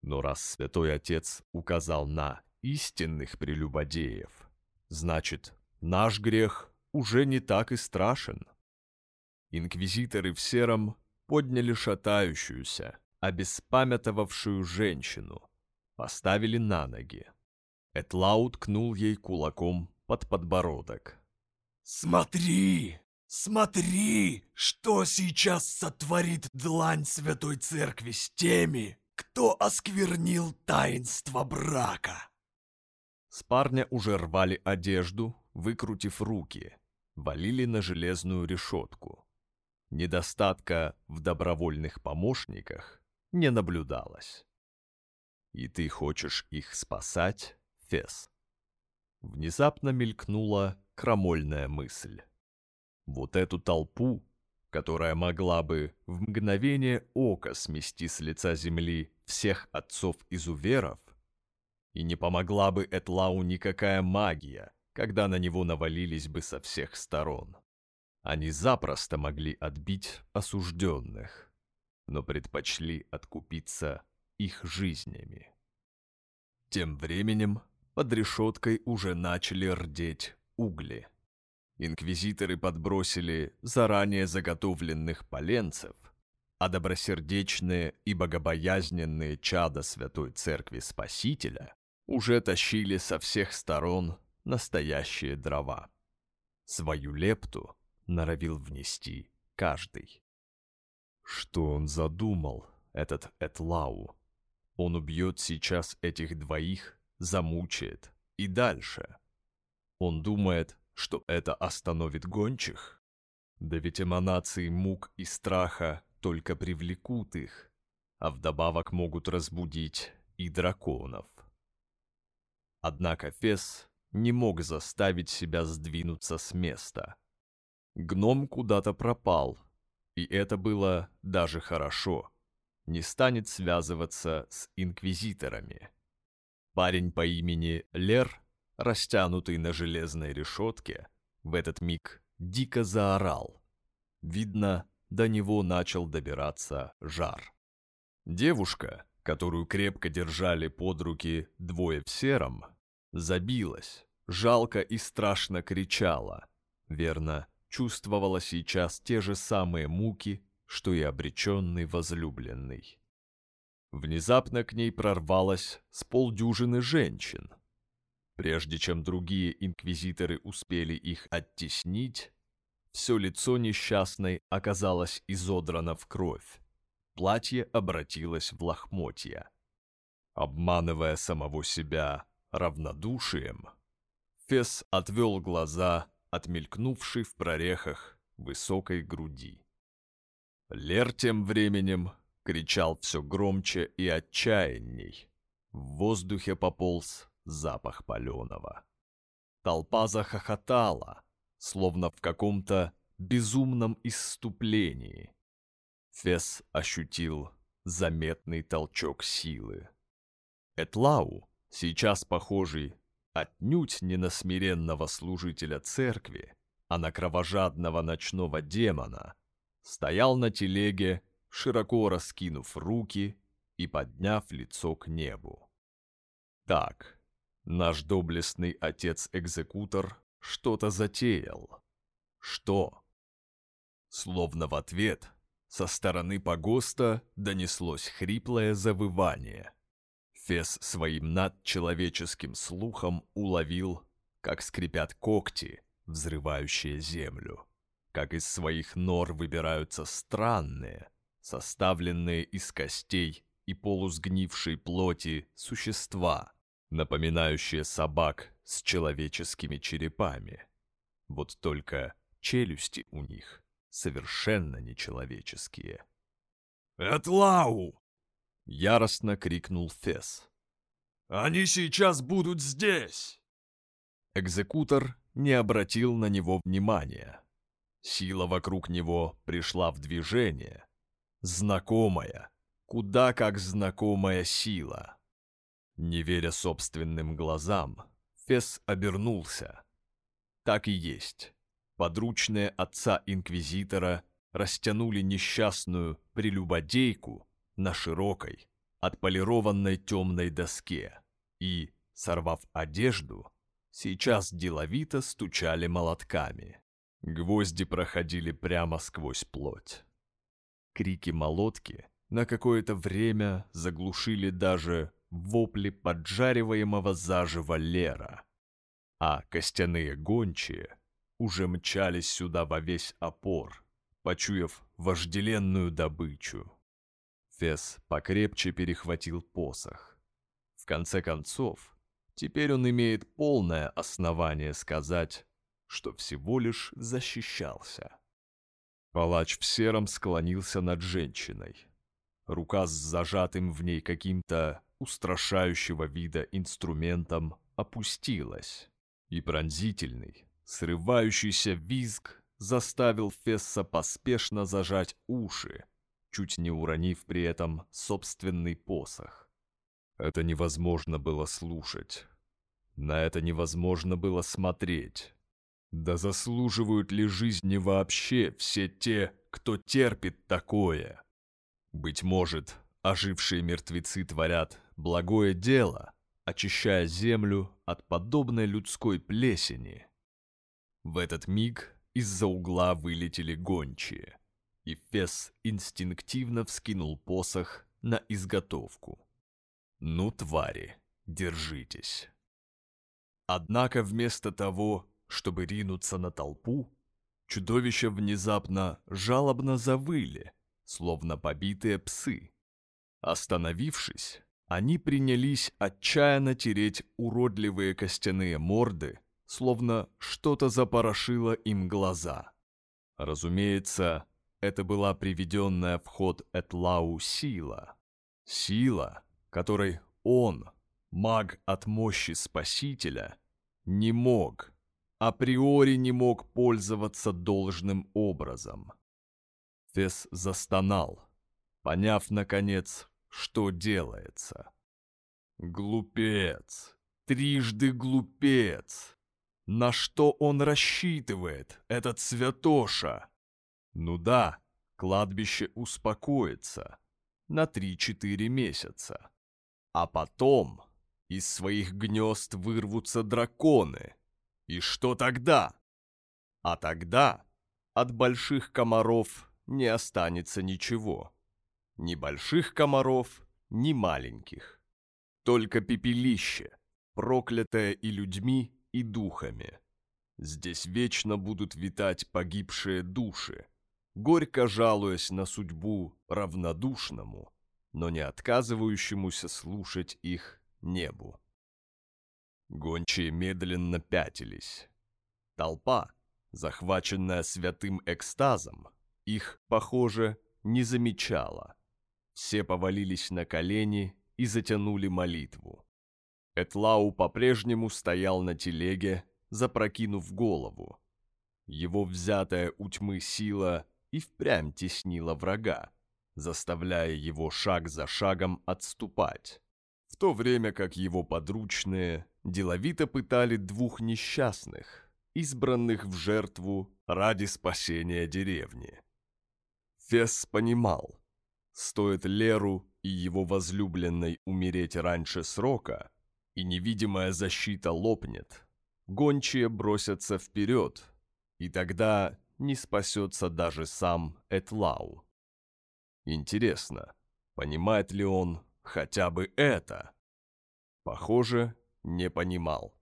Но раз святой отец указал на истинных прелюбодеев, значит, наш грех уже не так и страшен. Инквизиторы в сером подняли шатающуюся, обеспамятовавшую женщину, поставили на ноги. Этлау ткнул ей кулаком под подбородок. «Смотри! Смотри, что сейчас сотворит длань Святой Церкви с теми, кто осквернил таинство брака!» С парня уже рвали одежду, выкрутив руки, валили на железную решетку. Недостатка в добровольных помощниках не наблюдалось. И ты хочешь их спасать, Фес? Внезапно мелькнула крамольная мысль. Вот эту толпу, которая могла бы в мгновение ока смести с лица земли всех отцов-изуверов, и не помогла бы Этлау никакая магия, когда на него навалились бы со всех сторон. Они запросто могли отбить осужденных, но предпочли откупиться их жизнями. Тем временем под решеткой уже начали рдеть угли. Инквизиторы подбросили заранее заготовленных поленцев, а добросердечные и богобоязненные чада Святой Церкви Спасителя уже тащили со всех сторон настоящие дрова. Свою лепту норовил внести каждый. Что он задумал, этот Этлау? Он убьет сейчас этих двоих, замучает и дальше. Он думает, что это остановит гончих? Да ведь эманации мук и страха только привлекут их, а вдобавок могут разбудить и драконов. Однако Фес не мог заставить себя сдвинуться с места. Гном куда-то пропал, и это было даже хорошо. Не станет связываться с инквизиторами. Парень по имени Лер, растянутый на железной решетке, в этот миг дико заорал. Видно, до него начал добираться жар. Девушка, которую крепко держали под руки двое в сером, забилась, жалко и страшно кричала. Верно, чувствовала сейчас те же самые муки, что и обреченный возлюбленный. Внезапно к ней прорвалось с полдюжины женщин. Прежде чем другие инквизиторы успели их оттеснить, все лицо несчастной оказалось изодрано в кровь. Платье обратилось в лохмотья. Обманывая самого себя равнодушием, Фес отвел глаза от мелькнувшей в прорехах высокой груди. Лер тем временем кричал все громче и отчаянней. В воздухе пополз запах паленого. Толпа захохотала, словно в каком-то безумном исступлении. Фес ощутил заметный толчок силы. Этлау, сейчас похожий отнюдь не на смиренного служителя церкви, а на кровожадного ночного демона, стоял на телеге, широко раскинув руки и подняв лицо к небу. Так, наш доблестный отец-экзекутор что-то затеял. Что? Словно в ответ со стороны погоста донеслось хриплое завывание. Фес своим надчеловеческим слухом уловил, как скрипят когти, взрывающие землю, как из своих нор выбираются странные, составленные из костей и полусгнившей плоти существа, напоминающие собак с человеческими черепами. Вот только челюсти у них совершенно нечеловеческие. «Этлау!» — яростно крикнул Фес. «Они сейчас будут здесь!» Экзекутор не обратил на него внимания. Сила вокруг него пришла в движение. Знакомая, куда как знакомая сила. Не веря собственным глазам, Фес обернулся. Так и есть. Подручные отца-инквизитора растянули несчастную прелюбодейку на широкой, отполированной темной доске и, сорвав одежду, сейчас деловито стучали молотками. Гвозди проходили прямо сквозь плоть. Крики молотки на какое-то время заглушили даже вопли поджариваемого заживо Лера, а костяные гончие уже мчались сюда во весь опор, почуяв вожделенную добычу. Фес покрепче перехватил посох. В конце концов, теперь он имеет полное основание сказать, что всего лишь защищался. Палач в сером склонился над женщиной. Рука с зажатым в ней каким-то устрашающего вида инструментом опустилась, и пронзительный, срывающийся визг заставил Фесса поспешно зажать уши, чуть не уронив при этом собственный посох. Это невозможно было слушать. На это невозможно было смотреть. Да заслуживают ли жизни вообще все те, кто терпит такое? Быть может, ожившие мертвецы творят благое дело, очищая землю от подобной людской плесени. В этот миг из-за угла вылетели гончие, и Фес инстинктивно вскинул посох на изготовку. «Ну, твари, держитесь!» Однако вместо того, чтобы ринуться на толпу, чудовища внезапно жалобно завыли, словно побитые псы. Остановившись, они принялись отчаянно тереть уродливые костяные морды, словно что-то запорошило им глаза. Разумеется, это была приведенная в ход Этлау сила. Сила, которой он, маг от мощи Спасителя, не мог, априори не мог пользоваться должным образом. Фес застонал, поняв, наконец, что делается. Глупец, трижды глупец. На что он рассчитывает, этот святоша? Ну да, кладбище успокоится на 3-4 месяца. А потом из своих гнезд вырвутся драконы. И что тогда? А тогда от больших комаров не останется ничего. Ни больших комаров, ни маленьких. Только пепелище, проклятое и людьми, и духами. Здесь вечно будут витать погибшие души, горько жалуясь на судьбу равнодушному, но не отказывающемуся слушать их небу. Гончие медленно пятились. Толпа, захваченная святым экстазом, их, похоже, не замечала. Все повалились на колени и затянули молитву. Этлау по-прежнему стоял на телеге, запрокинув голову. Его взятая у тьмы сила и впрямь теснила врага, заставляя его шаг за шагом отступать, в то время как его подручные деловито пытали двух несчастных, избранных в жертву ради спасения деревни. Фес понимал, Стоит Леру и его возлюбленной умереть раньше срока, и невидимая защита лопнет, гончие бросятся вперед, и тогда не спасется даже сам Этлау. Интересно, понимает ли он хотя бы это? Похоже, не понимал.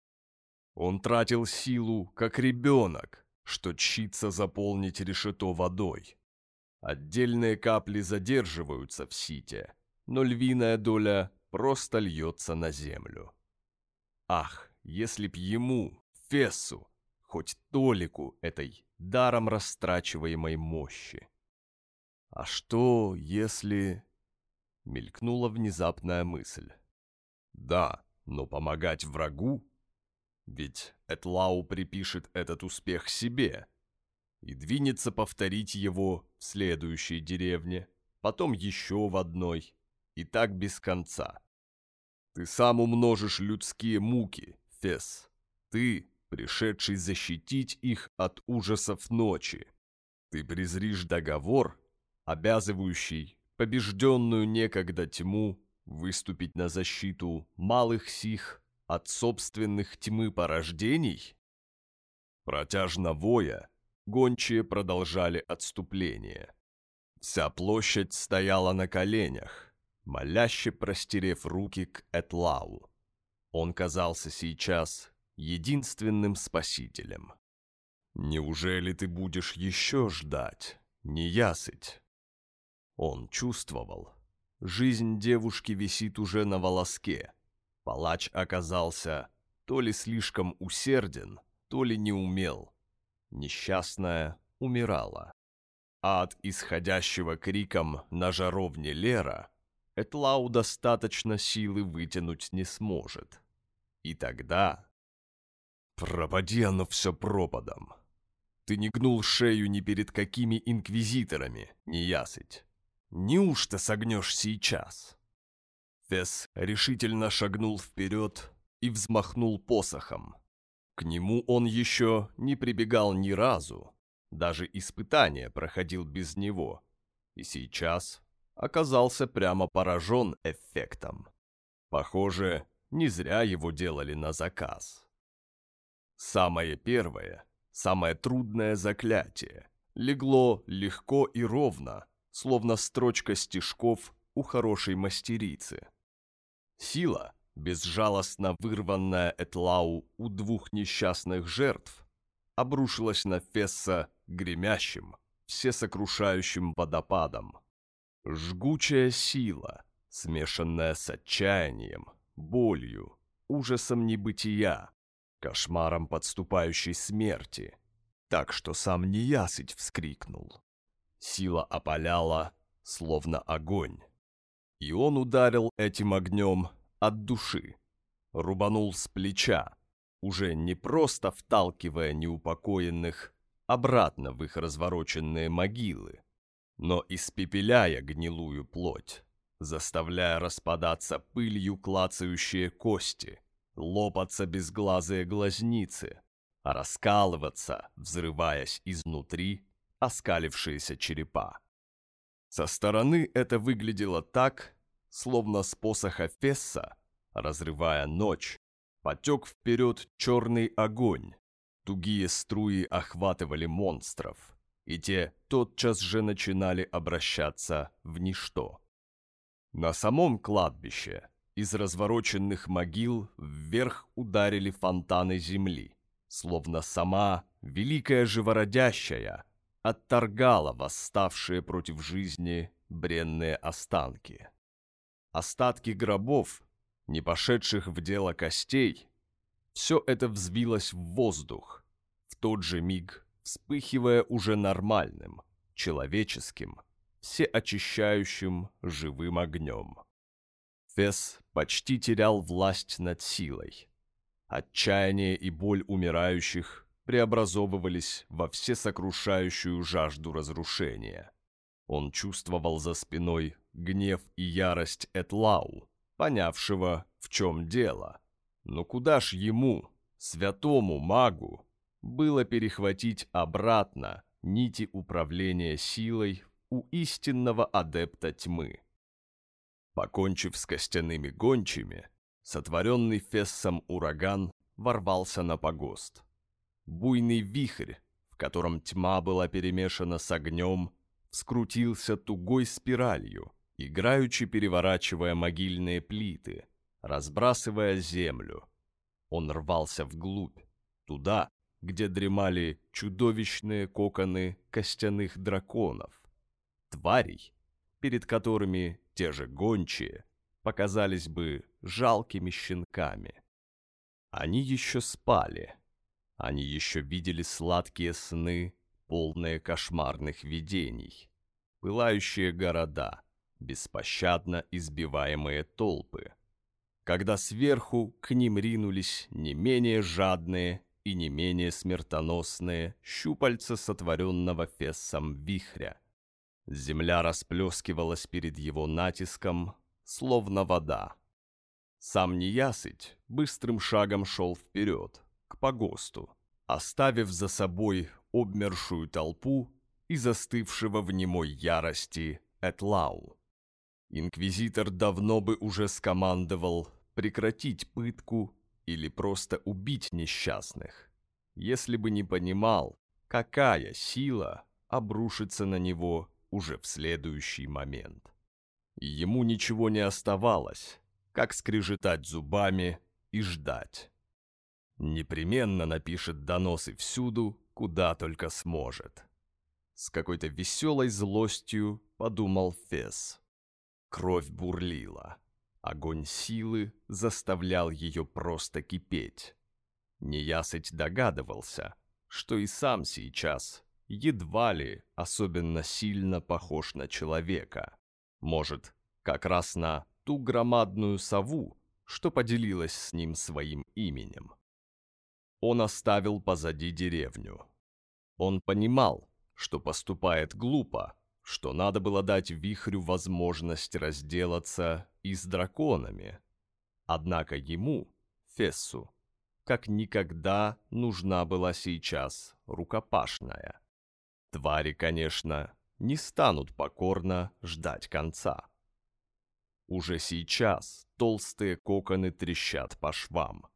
Он тратил силу, как ребенок, что чится заполнить решето водой. Отдельные капли задерживаются в сите, но львиная доля просто льется на землю. Ах, если б ему, Фессу, хоть толику этой даром растрачиваемой мощи. А что, если... Мелькнула внезапная мысль. Да, но помогать врагу? Ведь Этлау припишет этот успех себе, и двинется повторить его в следующей деревне, потом еще в одной, и так без конца. Ты сам умножишь людские муки, Фес. Ты, пришедший защитить их от ужасов ночи. Ты презришь договор, обязывающий побежденную некогда тьму выступить на защиту малых сих от собственных тьмы порождений? Протяжно воя, гончие продолжали отступление. Вся площадь стояла на коленях, моляще простерев руки к Этлау. Он казался сейчас единственным спасителем. «Неужели ты будешь еще ждать, неясыть?» Он чувствовал. Жизнь девушки висит уже на волоске. Палач оказался то ли слишком усерден, то ли не умел несчастная умирала. А от исходящего криком на жаровне Лера Этлау достаточно силы вытянуть не сможет. И тогда... Пропади оно все пропадом. Ты не гнул шею ни перед какими инквизиторами, не ясыть. Неужто согнешь сейчас?» Фесс решительно шагнул вперед и взмахнул посохом. К нему он еще не прибегал ни разу, даже испытание проходил без него, и сейчас оказался прямо поражен эффектом. Похоже, не зря его делали на заказ. Самое первое, самое трудное заклятие легло легко и ровно, словно строчка стишков у хорошей мастерицы. Сила, безжалостно вырванная Этлау у двух несчастных жертв, обрушилась на Фесса гремящим, всесокрушающим водопадом. Жгучая сила, смешанная с отчаянием, болью, ужасом небытия, кошмаром подступающей смерти, так что сам неясыть вскрикнул. Сила опаляла, словно огонь. И он ударил этим огнем от души, рубанул с плеча, уже не просто вталкивая неупокоенных обратно в их развороченные могилы, но испепеляя гнилую плоть, заставляя распадаться пылью клацающие кости, лопаться безглазые глазницы, а раскалываться, взрываясь изнутри, оскалившиеся черепа. Со стороны это выглядело так, словно с посоха Фесса, разрывая ночь, потек вперед черный огонь. Тугие струи охватывали монстров, и те тотчас же начинали обращаться в ничто. На самом кладбище из развороченных могил вверх ударили фонтаны земли, словно сама, великая живородящая, отторгала восставшие против жизни бренные останки. Остатки гробов, не пошедших в дело костей, все это взвилось в воздух, в тот же миг вспыхивая уже нормальным, человеческим, всеочищающим живым огнем. Фес почти терял власть над силой. Отчаяние и боль умирающих преобразовывались во всесокрушающую жажду разрушения. Он чувствовал за спиной гнев и ярость Этлау, понявшего, в чем дело. Но куда ж ему, святому магу, было перехватить обратно нити управления силой у истинного адепта тьмы? Покончив с костяными гончими, сотворенный Фессом ураган ворвался на погост. Буйный вихрь, в котором тьма была перемешана с огнем, скрутился тугой спиралью, играючи переворачивая могильные плиты, разбрасывая землю. Он рвался вглубь, туда, где дремали чудовищные коконы костяных драконов, тварей, перед которыми те же гончие показались бы жалкими щенками. Они еще спали, они еще видели сладкие сны, полные кошмарных видений. Пылающие города, беспощадно избиваемые толпы. Когда сверху к ним ринулись не менее жадные и не менее смертоносные щупальца сотворенного Фессом вихря. Земля расплескивалась перед его натиском, словно вода. Сам неясыть быстрым шагом шел вперед, к погосту, оставив за собой обмершую толпу и застывшего в немой ярости Этлау. Инквизитор давно бы уже скомандовал прекратить пытку или просто убить несчастных, если бы не понимал, какая сила обрушится на него уже в следующий момент. И ему ничего не оставалось, как скрежетать зубами и ждать непременно напишет доносы всюду, куда только сможет. С какой-то веселой злостью подумал Фес. Кровь бурлила. Огонь силы заставлял ее просто кипеть. Неясыть догадывался, что и сам сейчас едва ли особенно сильно похож на человека. Может, как раз на ту громадную сову, что поделилась с ним своим именем он оставил позади деревню. Он понимал, что поступает глупо, что надо было дать Вихрю возможность разделаться и с драконами. Однако ему, Фессу, как никогда нужна была сейчас рукопашная. Твари, конечно, не станут покорно ждать конца. Уже сейчас толстые коконы трещат по швам.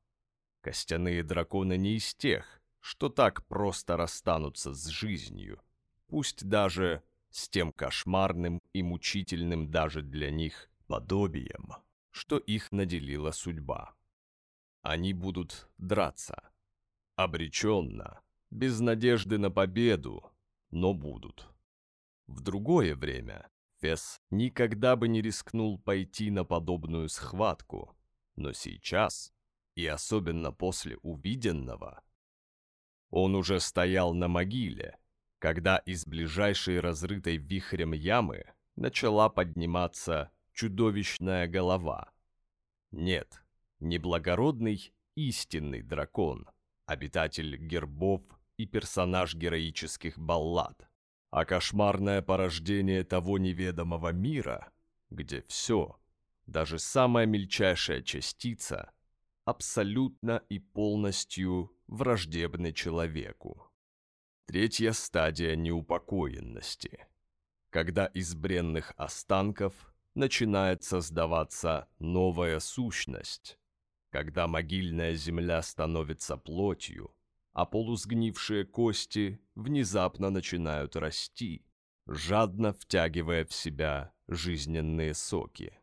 Костяные драконы не из тех, что так просто расстанутся с жизнью, пусть даже с тем кошмарным и мучительным даже для них подобием, что их наделила судьба. Они будут драться. Обреченно, без надежды на победу, но будут. В другое время Фес никогда бы не рискнул пойти на подобную схватку, но сейчас, и особенно после увиденного, он уже стоял на могиле, когда из ближайшей разрытой вихрем ямы начала подниматься чудовищная голова. Нет, не благородный, истинный дракон, обитатель гербов и персонаж героических баллад, а кошмарное порождение того неведомого мира, где все, даже самая мельчайшая частица, абсолютно и полностью враждебны человеку. Третья стадия неупокоенности, когда из бренных останков начинает создаваться новая сущность, когда могильная земля становится плотью, а полусгнившие кости внезапно начинают расти, жадно втягивая в себя жизненные соки.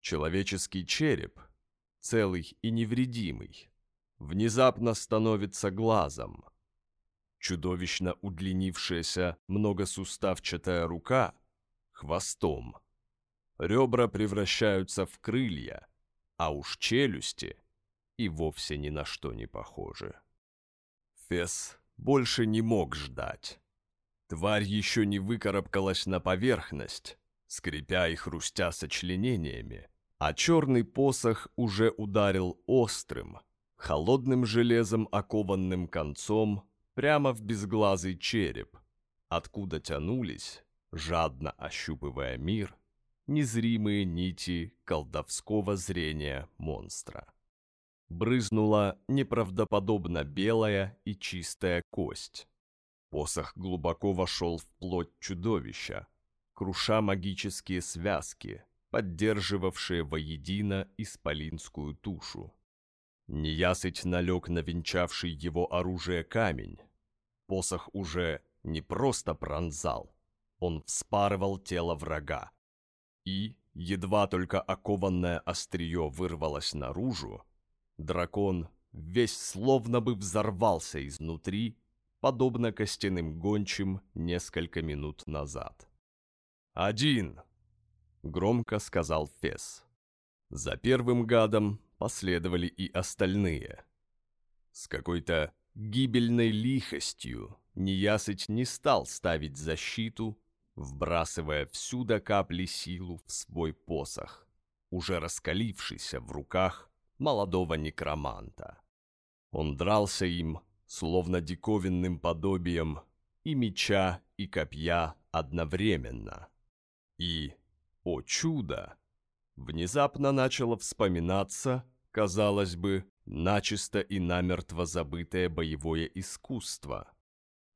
Человеческий череп, целый и невредимый, внезапно становится глазом, чудовищно удлинившаяся многосуставчатая рука — хвостом. Ребра превращаются в крылья, а уж челюсти и вовсе ни на что не похожи. Фес больше не мог ждать. Тварь еще не выкарабкалась на поверхность, скрипя и хрустя сочленениями, а черный посох уже ударил острым, холодным железом окованным концом прямо в безглазый череп, откуда тянулись, жадно ощупывая мир, незримые нити колдовского зрения монстра. Брызнула неправдоподобно белая и чистая кость. Посох глубоко вошел в плоть чудовища, круша магические связки, поддерживавшие воедино исполинскую тушу. Неясыть налег на венчавший его оружие камень. Посох уже не просто пронзал, он вспарывал тело врага. И, едва только окованное острие вырвалось наружу, дракон весь словно бы взорвался изнутри, подобно костяным гончим несколько минут назад. «Один!» — громко сказал Фес. За первым гадом последовали и остальные. С какой-то гибельной лихостью Неясыть не стал ставить защиту, вбрасывая всю до капли силу в свой посох, уже раскалившийся в руках молодого некроманта. Он дрался им, словно диковинным подобием, и меча, и копья одновременно. И, о чудо, внезапно начало вспоминаться казалось бы, начисто и намертво забытое боевое искусство.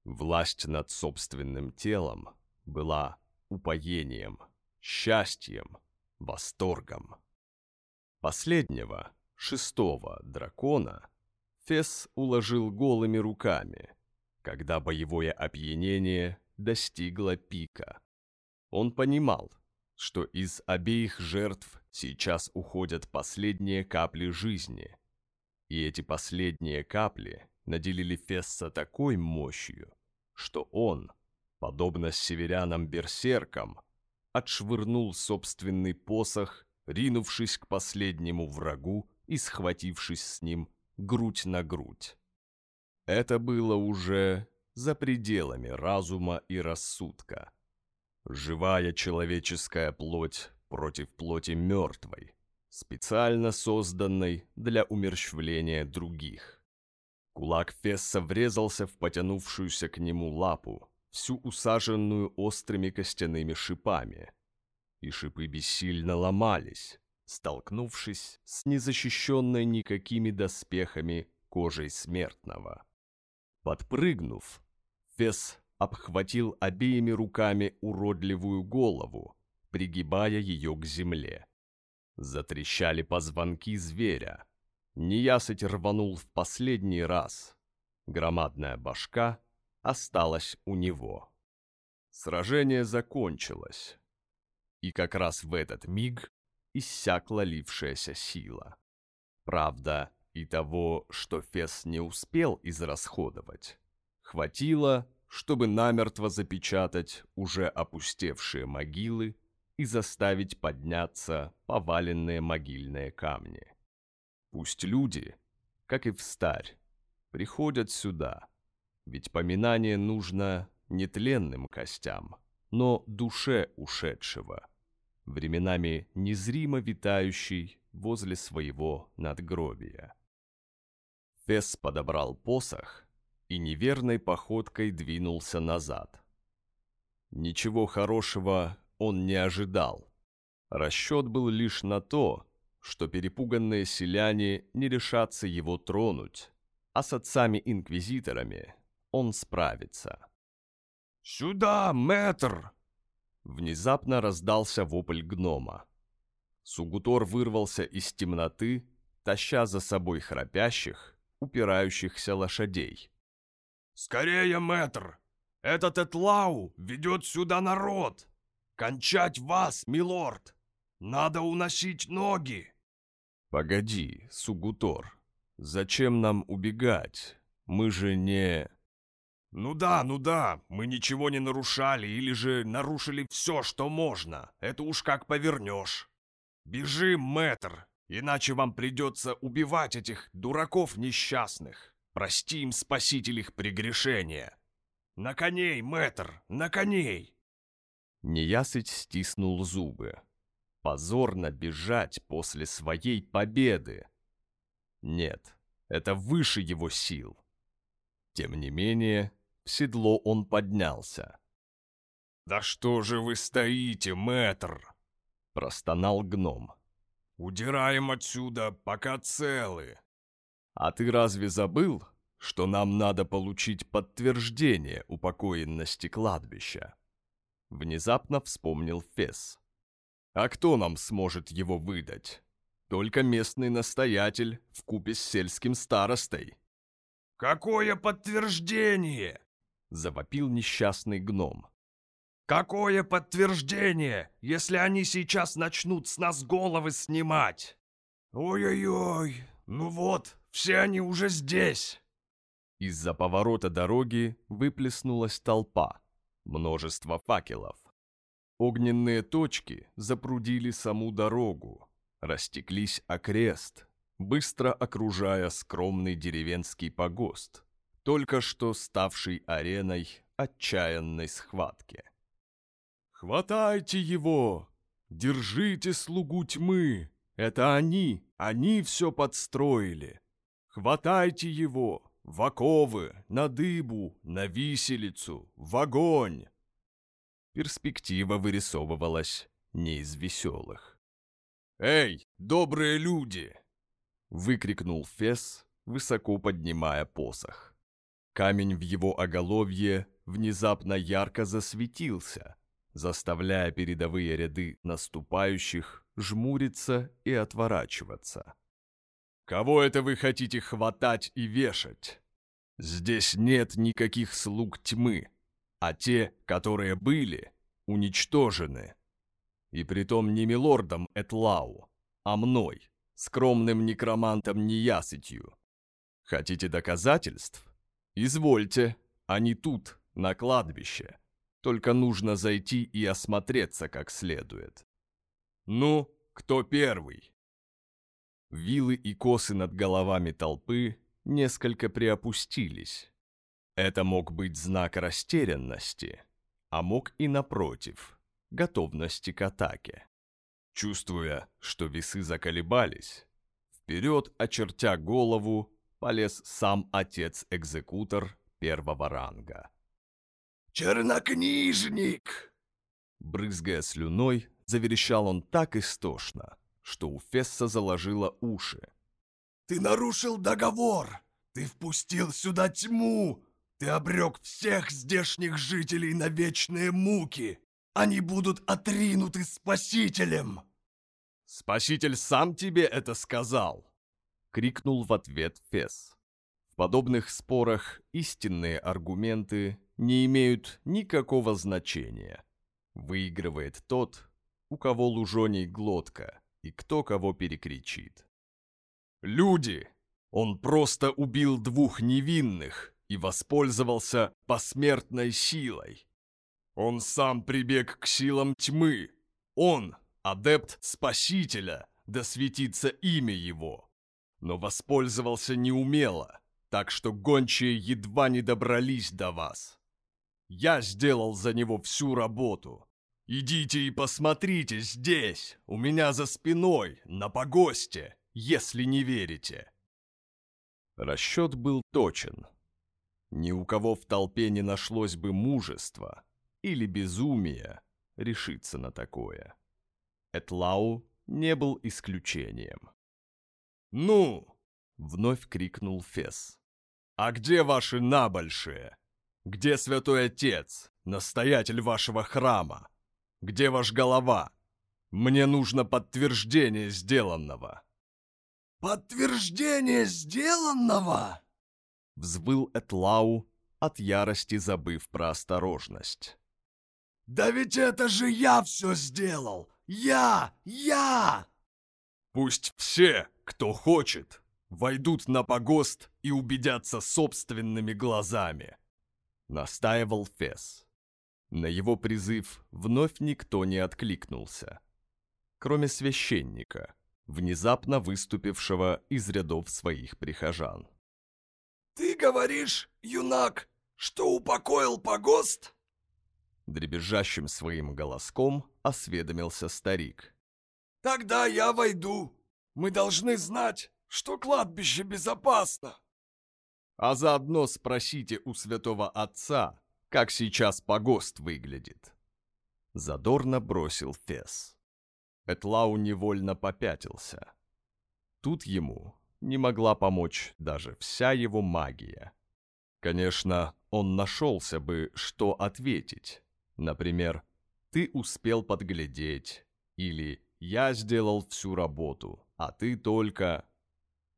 Власть над собственным телом была упоением, счастьем, восторгом. Последнего, шестого дракона, Фес уложил голыми руками, когда боевое опьянение достигло пика. Он понимал, что из обеих жертв сейчас уходят последние капли жизни. И эти последние капли наделили Фесса такой мощью, что он, подобно северянам-берсеркам, отшвырнул собственный посох, ринувшись к последнему врагу и схватившись с ним грудь на грудь. Это было уже за пределами разума и рассудка. Живая человеческая плоть против плоти мертвой, специально созданной для умерщвления других. Кулак Фесса врезался в потянувшуюся к нему лапу, всю усаженную острыми костяными шипами. И шипы бессильно ломались, столкнувшись с незащищенной никакими доспехами кожей смертного. Подпрыгнув, Фесс обхватил обеими руками уродливую голову, пригибая ее к земле. Затрещали позвонки зверя, Неясыть рванул в последний раз. Громадная башка осталась у него. Сражение закончилось. И как раз в этот миг иссякла лившаяся сила. Правда, и того, что Фес не успел израсходовать, хватило, чтобы намертво запечатать уже опустевшие могилы и заставить подняться поваленные могильные камни. Пусть люди, как и в старь, приходят сюда, ведь поминание нужно не тленным костям, но душе ушедшего, временами незримо витающей возле своего надгробия. Фес подобрал посох и неверной походкой двинулся назад. Ничего хорошего он не ожидал. Расчет был лишь на то, что перепуганные селяне не решатся его тронуть, а с отцами-инквизиторами он справится. «Сюда, мэтр!» Внезапно раздался вопль гнома. Сугутор вырвался из темноты, таща за собой храпящих, упирающихся лошадей. «Скорее, мэтр! Этот Этлау ведет сюда народ! Кончать вас, милорд! Надо уносить ноги!» «Погоди, Сугутор, зачем нам убегать? Мы же не...» «Ну да, ну да, мы ничего не нарушали или же нарушили все, что можно. Это уж как повернешь. Бежим, мэтр, иначе вам придется убивать этих дураков несчастных. Прости им, спаситель, их прегрешения. На коней, мэтр, на коней!» Неясыть стиснул зубы позорно бежать после своей победы. Нет, это выше его сил. Тем не менее, в седло он поднялся. «Да что же вы стоите, мэтр?» — простонал гном. «Удираем отсюда, пока целы». «А ты разве забыл, что нам надо получить подтверждение упокоенности кладбища?» Внезапно вспомнил Фесс. А кто нам сможет его выдать? Только местный настоятель в купе с сельским старостой. «Какое подтверждение?» — завопил несчастный гном. «Какое подтверждение, если они сейчас начнут с нас головы снимать? Ой-ой-ой, ну вот, все они уже здесь!» Из-за поворота дороги выплеснулась толпа, множество факелов. Огненные точки запрудили саму дорогу, растеклись окрест, быстро окружая скромный деревенский погост, только что ставший ареной отчаянной схватки. «Хватайте его! Держите слугу тьмы! Это они, они все подстроили! Хватайте его! В оковы, на дыбу, на виселицу, в огонь!» перспектива вырисовывалась не из веселых. «Эй, добрые люди!» — выкрикнул Фес, высоко поднимая посох. Камень в его оголовье внезапно ярко засветился, заставляя передовые ряды наступающих жмуриться и отворачиваться. «Кого это вы хотите хватать и вешать? Здесь нет никаких слуг тьмы а те, которые были, уничтожены. И притом не милордом Этлау, а мной, скромным некромантом Неясытью. Хотите доказательств? Извольте, они тут, на кладбище. Только нужно зайти и осмотреться как следует. Ну, кто первый? Вилы и косы над головами толпы несколько приопустились, это мог быть знак растерянности, а мог и напротив, готовности к атаке. Чувствуя, что весы заколебались, вперед, очертя голову, полез сам отец-экзекутор первого ранга. «Чернокнижник!» Брызгая слюной, заверещал он так истошно, что у Фесса заложило уши. «Ты нарушил договор! Ты впустил сюда тьму! Ты обрек всех здешних жителей на вечные муки! Они будут отринуты Спасителем!» «Спаситель сам тебе это сказал!» — крикнул в ответ Фесс. В подобных спорах истинные аргументы не имеют никакого значения. Выигрывает тот, у кого лужоней глотка, и кто кого перекричит. «Люди! Он просто убил двух невинных и воспользовался посмертной силой. Он сам прибег к силам тьмы. Он — адепт Спасителя, да светится имя его. Но воспользовался неумело, так что гончие едва не добрались до вас. Я сделал за него всю работу. Идите и посмотрите здесь, у меня за спиной, на погосте, если не верите. Расчет был точен. Ни у кого в толпе не нашлось бы мужества или безумия решиться на такое. Этлау не был исключением. «Ну!» — вновь крикнул Фес. «А где ваши набольшие? Где святой отец, настоятель вашего храма? Где ваш голова? Мне нужно подтверждение сделанного». «Подтверждение сделанного?» Взвыл Этлау, от ярости забыв про осторожность. «Да ведь это же я все сделал! Я! Я!» «Пусть все, кто хочет, войдут на погост и убедятся собственными глазами», — настаивал Фес. На его призыв вновь никто не откликнулся, кроме священника, внезапно выступившего из рядов своих прихожан. «Ты говоришь, юнак, что упокоил погост?» Дребезжащим своим голоском осведомился старик. «Тогда я войду. Мы должны знать, что кладбище безопасно». «А заодно спросите у святого отца, как сейчас погост выглядит». Задорно бросил Фес. Этлау невольно попятился. Тут ему не могла помочь даже вся его магия. Конечно, он нашелся бы, что ответить. Например, «Ты успел подглядеть» или «Я сделал всю работу, а ты только...»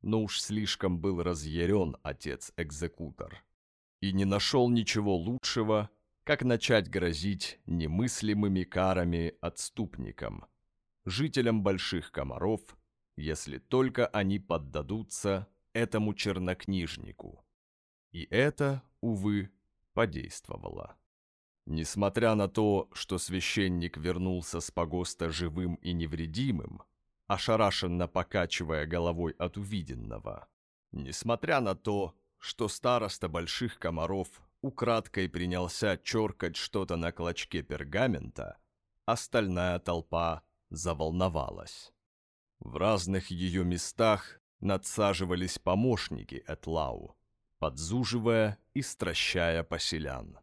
Но уж слишком был разъярен отец-экзекутор. И не нашел ничего лучшего, как начать грозить немыслимыми карами отступникам, жителям больших комаров если только они поддадутся этому чернокнижнику. И это, увы, подействовало. Несмотря на то, что священник вернулся с погоста живым и невредимым, ошарашенно покачивая головой от увиденного, несмотря на то, что староста больших комаров украдкой принялся черкать что-то на клочке пергамента, остальная толпа заволновалась. В разных ее местах надсаживались помощники Этлау, подзуживая и стращая поселян.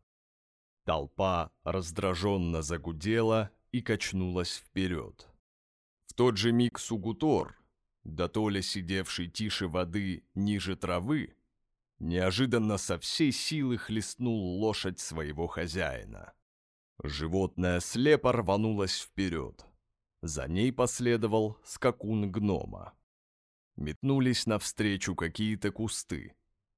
Толпа раздраженно загудела и качнулась вперед. В тот же миг Сугутор, да сидевший тише воды ниже травы, неожиданно со всей силы хлестнул лошадь своего хозяина. Животное слепо рванулось вперед. За ней последовал скакун гнома. Метнулись навстречу какие-то кусты.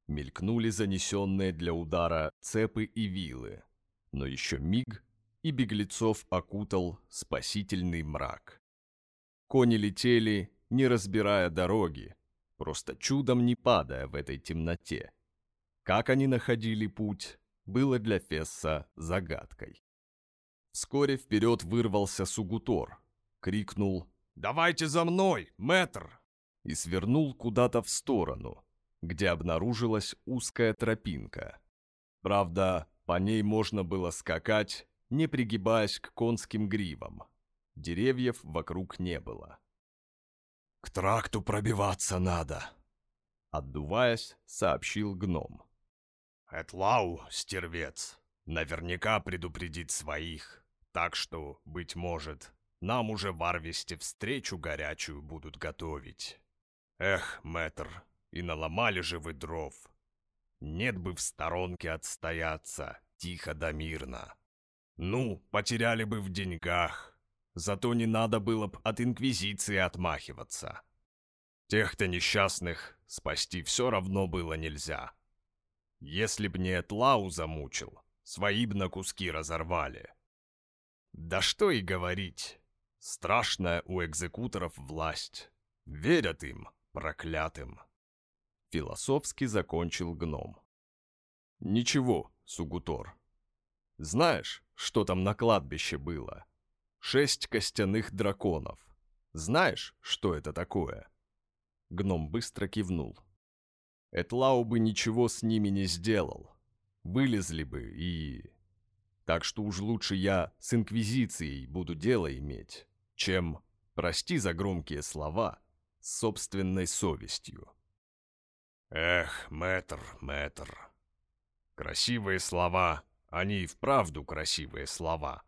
Мелькнули занесенные для удара цепы и вилы. Но еще миг, и беглецов окутал спасительный мрак. Кони летели, не разбирая дороги, просто чудом не падая в этой темноте. Как они находили путь, было для Фесса загадкой. Вскоре вперед вырвался Сугутор, крикнул «Давайте за мной, мэтр!» и свернул куда-то в сторону, где обнаружилась узкая тропинка. Правда, по ней можно было скакать, не пригибаясь к конским гривам. Деревьев вокруг не было. «К тракту пробиваться надо», — Отдуваясь, сообщил гном. Этлау, стервец, наверняка предупредит своих, так что, быть может, нам уже в Арвесте встречу горячую будут готовить. Эх, мэтр, и наломали же вы дров. Нет бы в сторонке отстояться, тихо да мирно. Ну, потеряли бы в деньгах, зато не надо было б от Инквизиции отмахиваться. Тех-то несчастных спасти все равно было нельзя. Если б не Этлау замучил, свои б на куски разорвали. Да что и говорить, страшная у экзекуторов власть. Верят им, проклятым. Философски закончил гном. Ничего, Сугутор. Знаешь, что там на кладбище было? Шесть костяных драконов. Знаешь, что это такое? Гном быстро кивнул. Этлау бы ничего с ними не сделал. Вылезли бы и... Так что уж лучше я с Инквизицией буду дело иметь, чем, прости за громкие слова, с собственной совестью. Эх, мэтр, мэтр. Красивые слова, они и вправду красивые слова.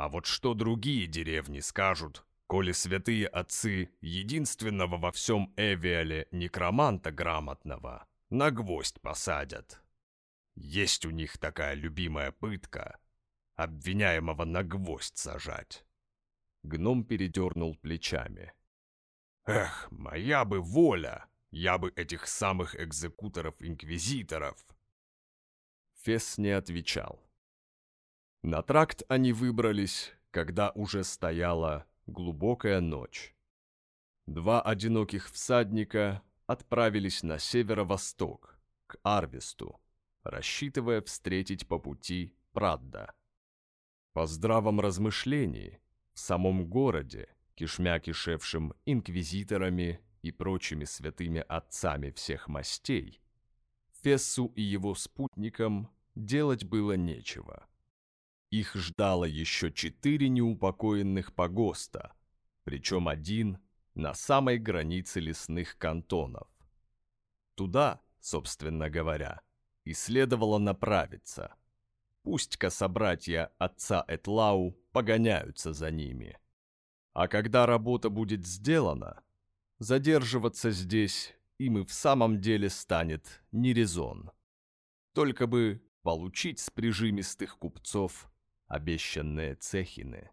А вот что другие деревни скажут, коли святые отцы единственного во всем Эвиале некроманта грамотного на гвоздь посадят. Есть у них такая любимая пытка — обвиняемого на гвоздь сажать. Гном передернул плечами. Эх, моя бы воля! Я бы этих самых экзекуторов-инквизиторов. Фесс не отвечал. На тракт они выбрались, когда уже стояла глубокая ночь. Два одиноких всадника отправились на северо-восток, к Арвесту, рассчитывая встретить по пути Прадда. По здравом размышлении, в самом городе, кишмя кишевшим инквизиторами и прочими святыми отцами всех мастей, Фессу и его спутникам делать было нечего. Их ждало еще четыре неупокоенных погоста, причем один на самой границе лесных кантонов. Туда, собственно говоря, и следовало направиться. Пусть-ка собратья отца Этлау погоняются за ними. А когда работа будет сделана, Задерживаться здесь им и в самом деле станет не резон. Только бы получить с прижимистых купцов обещанные цехины.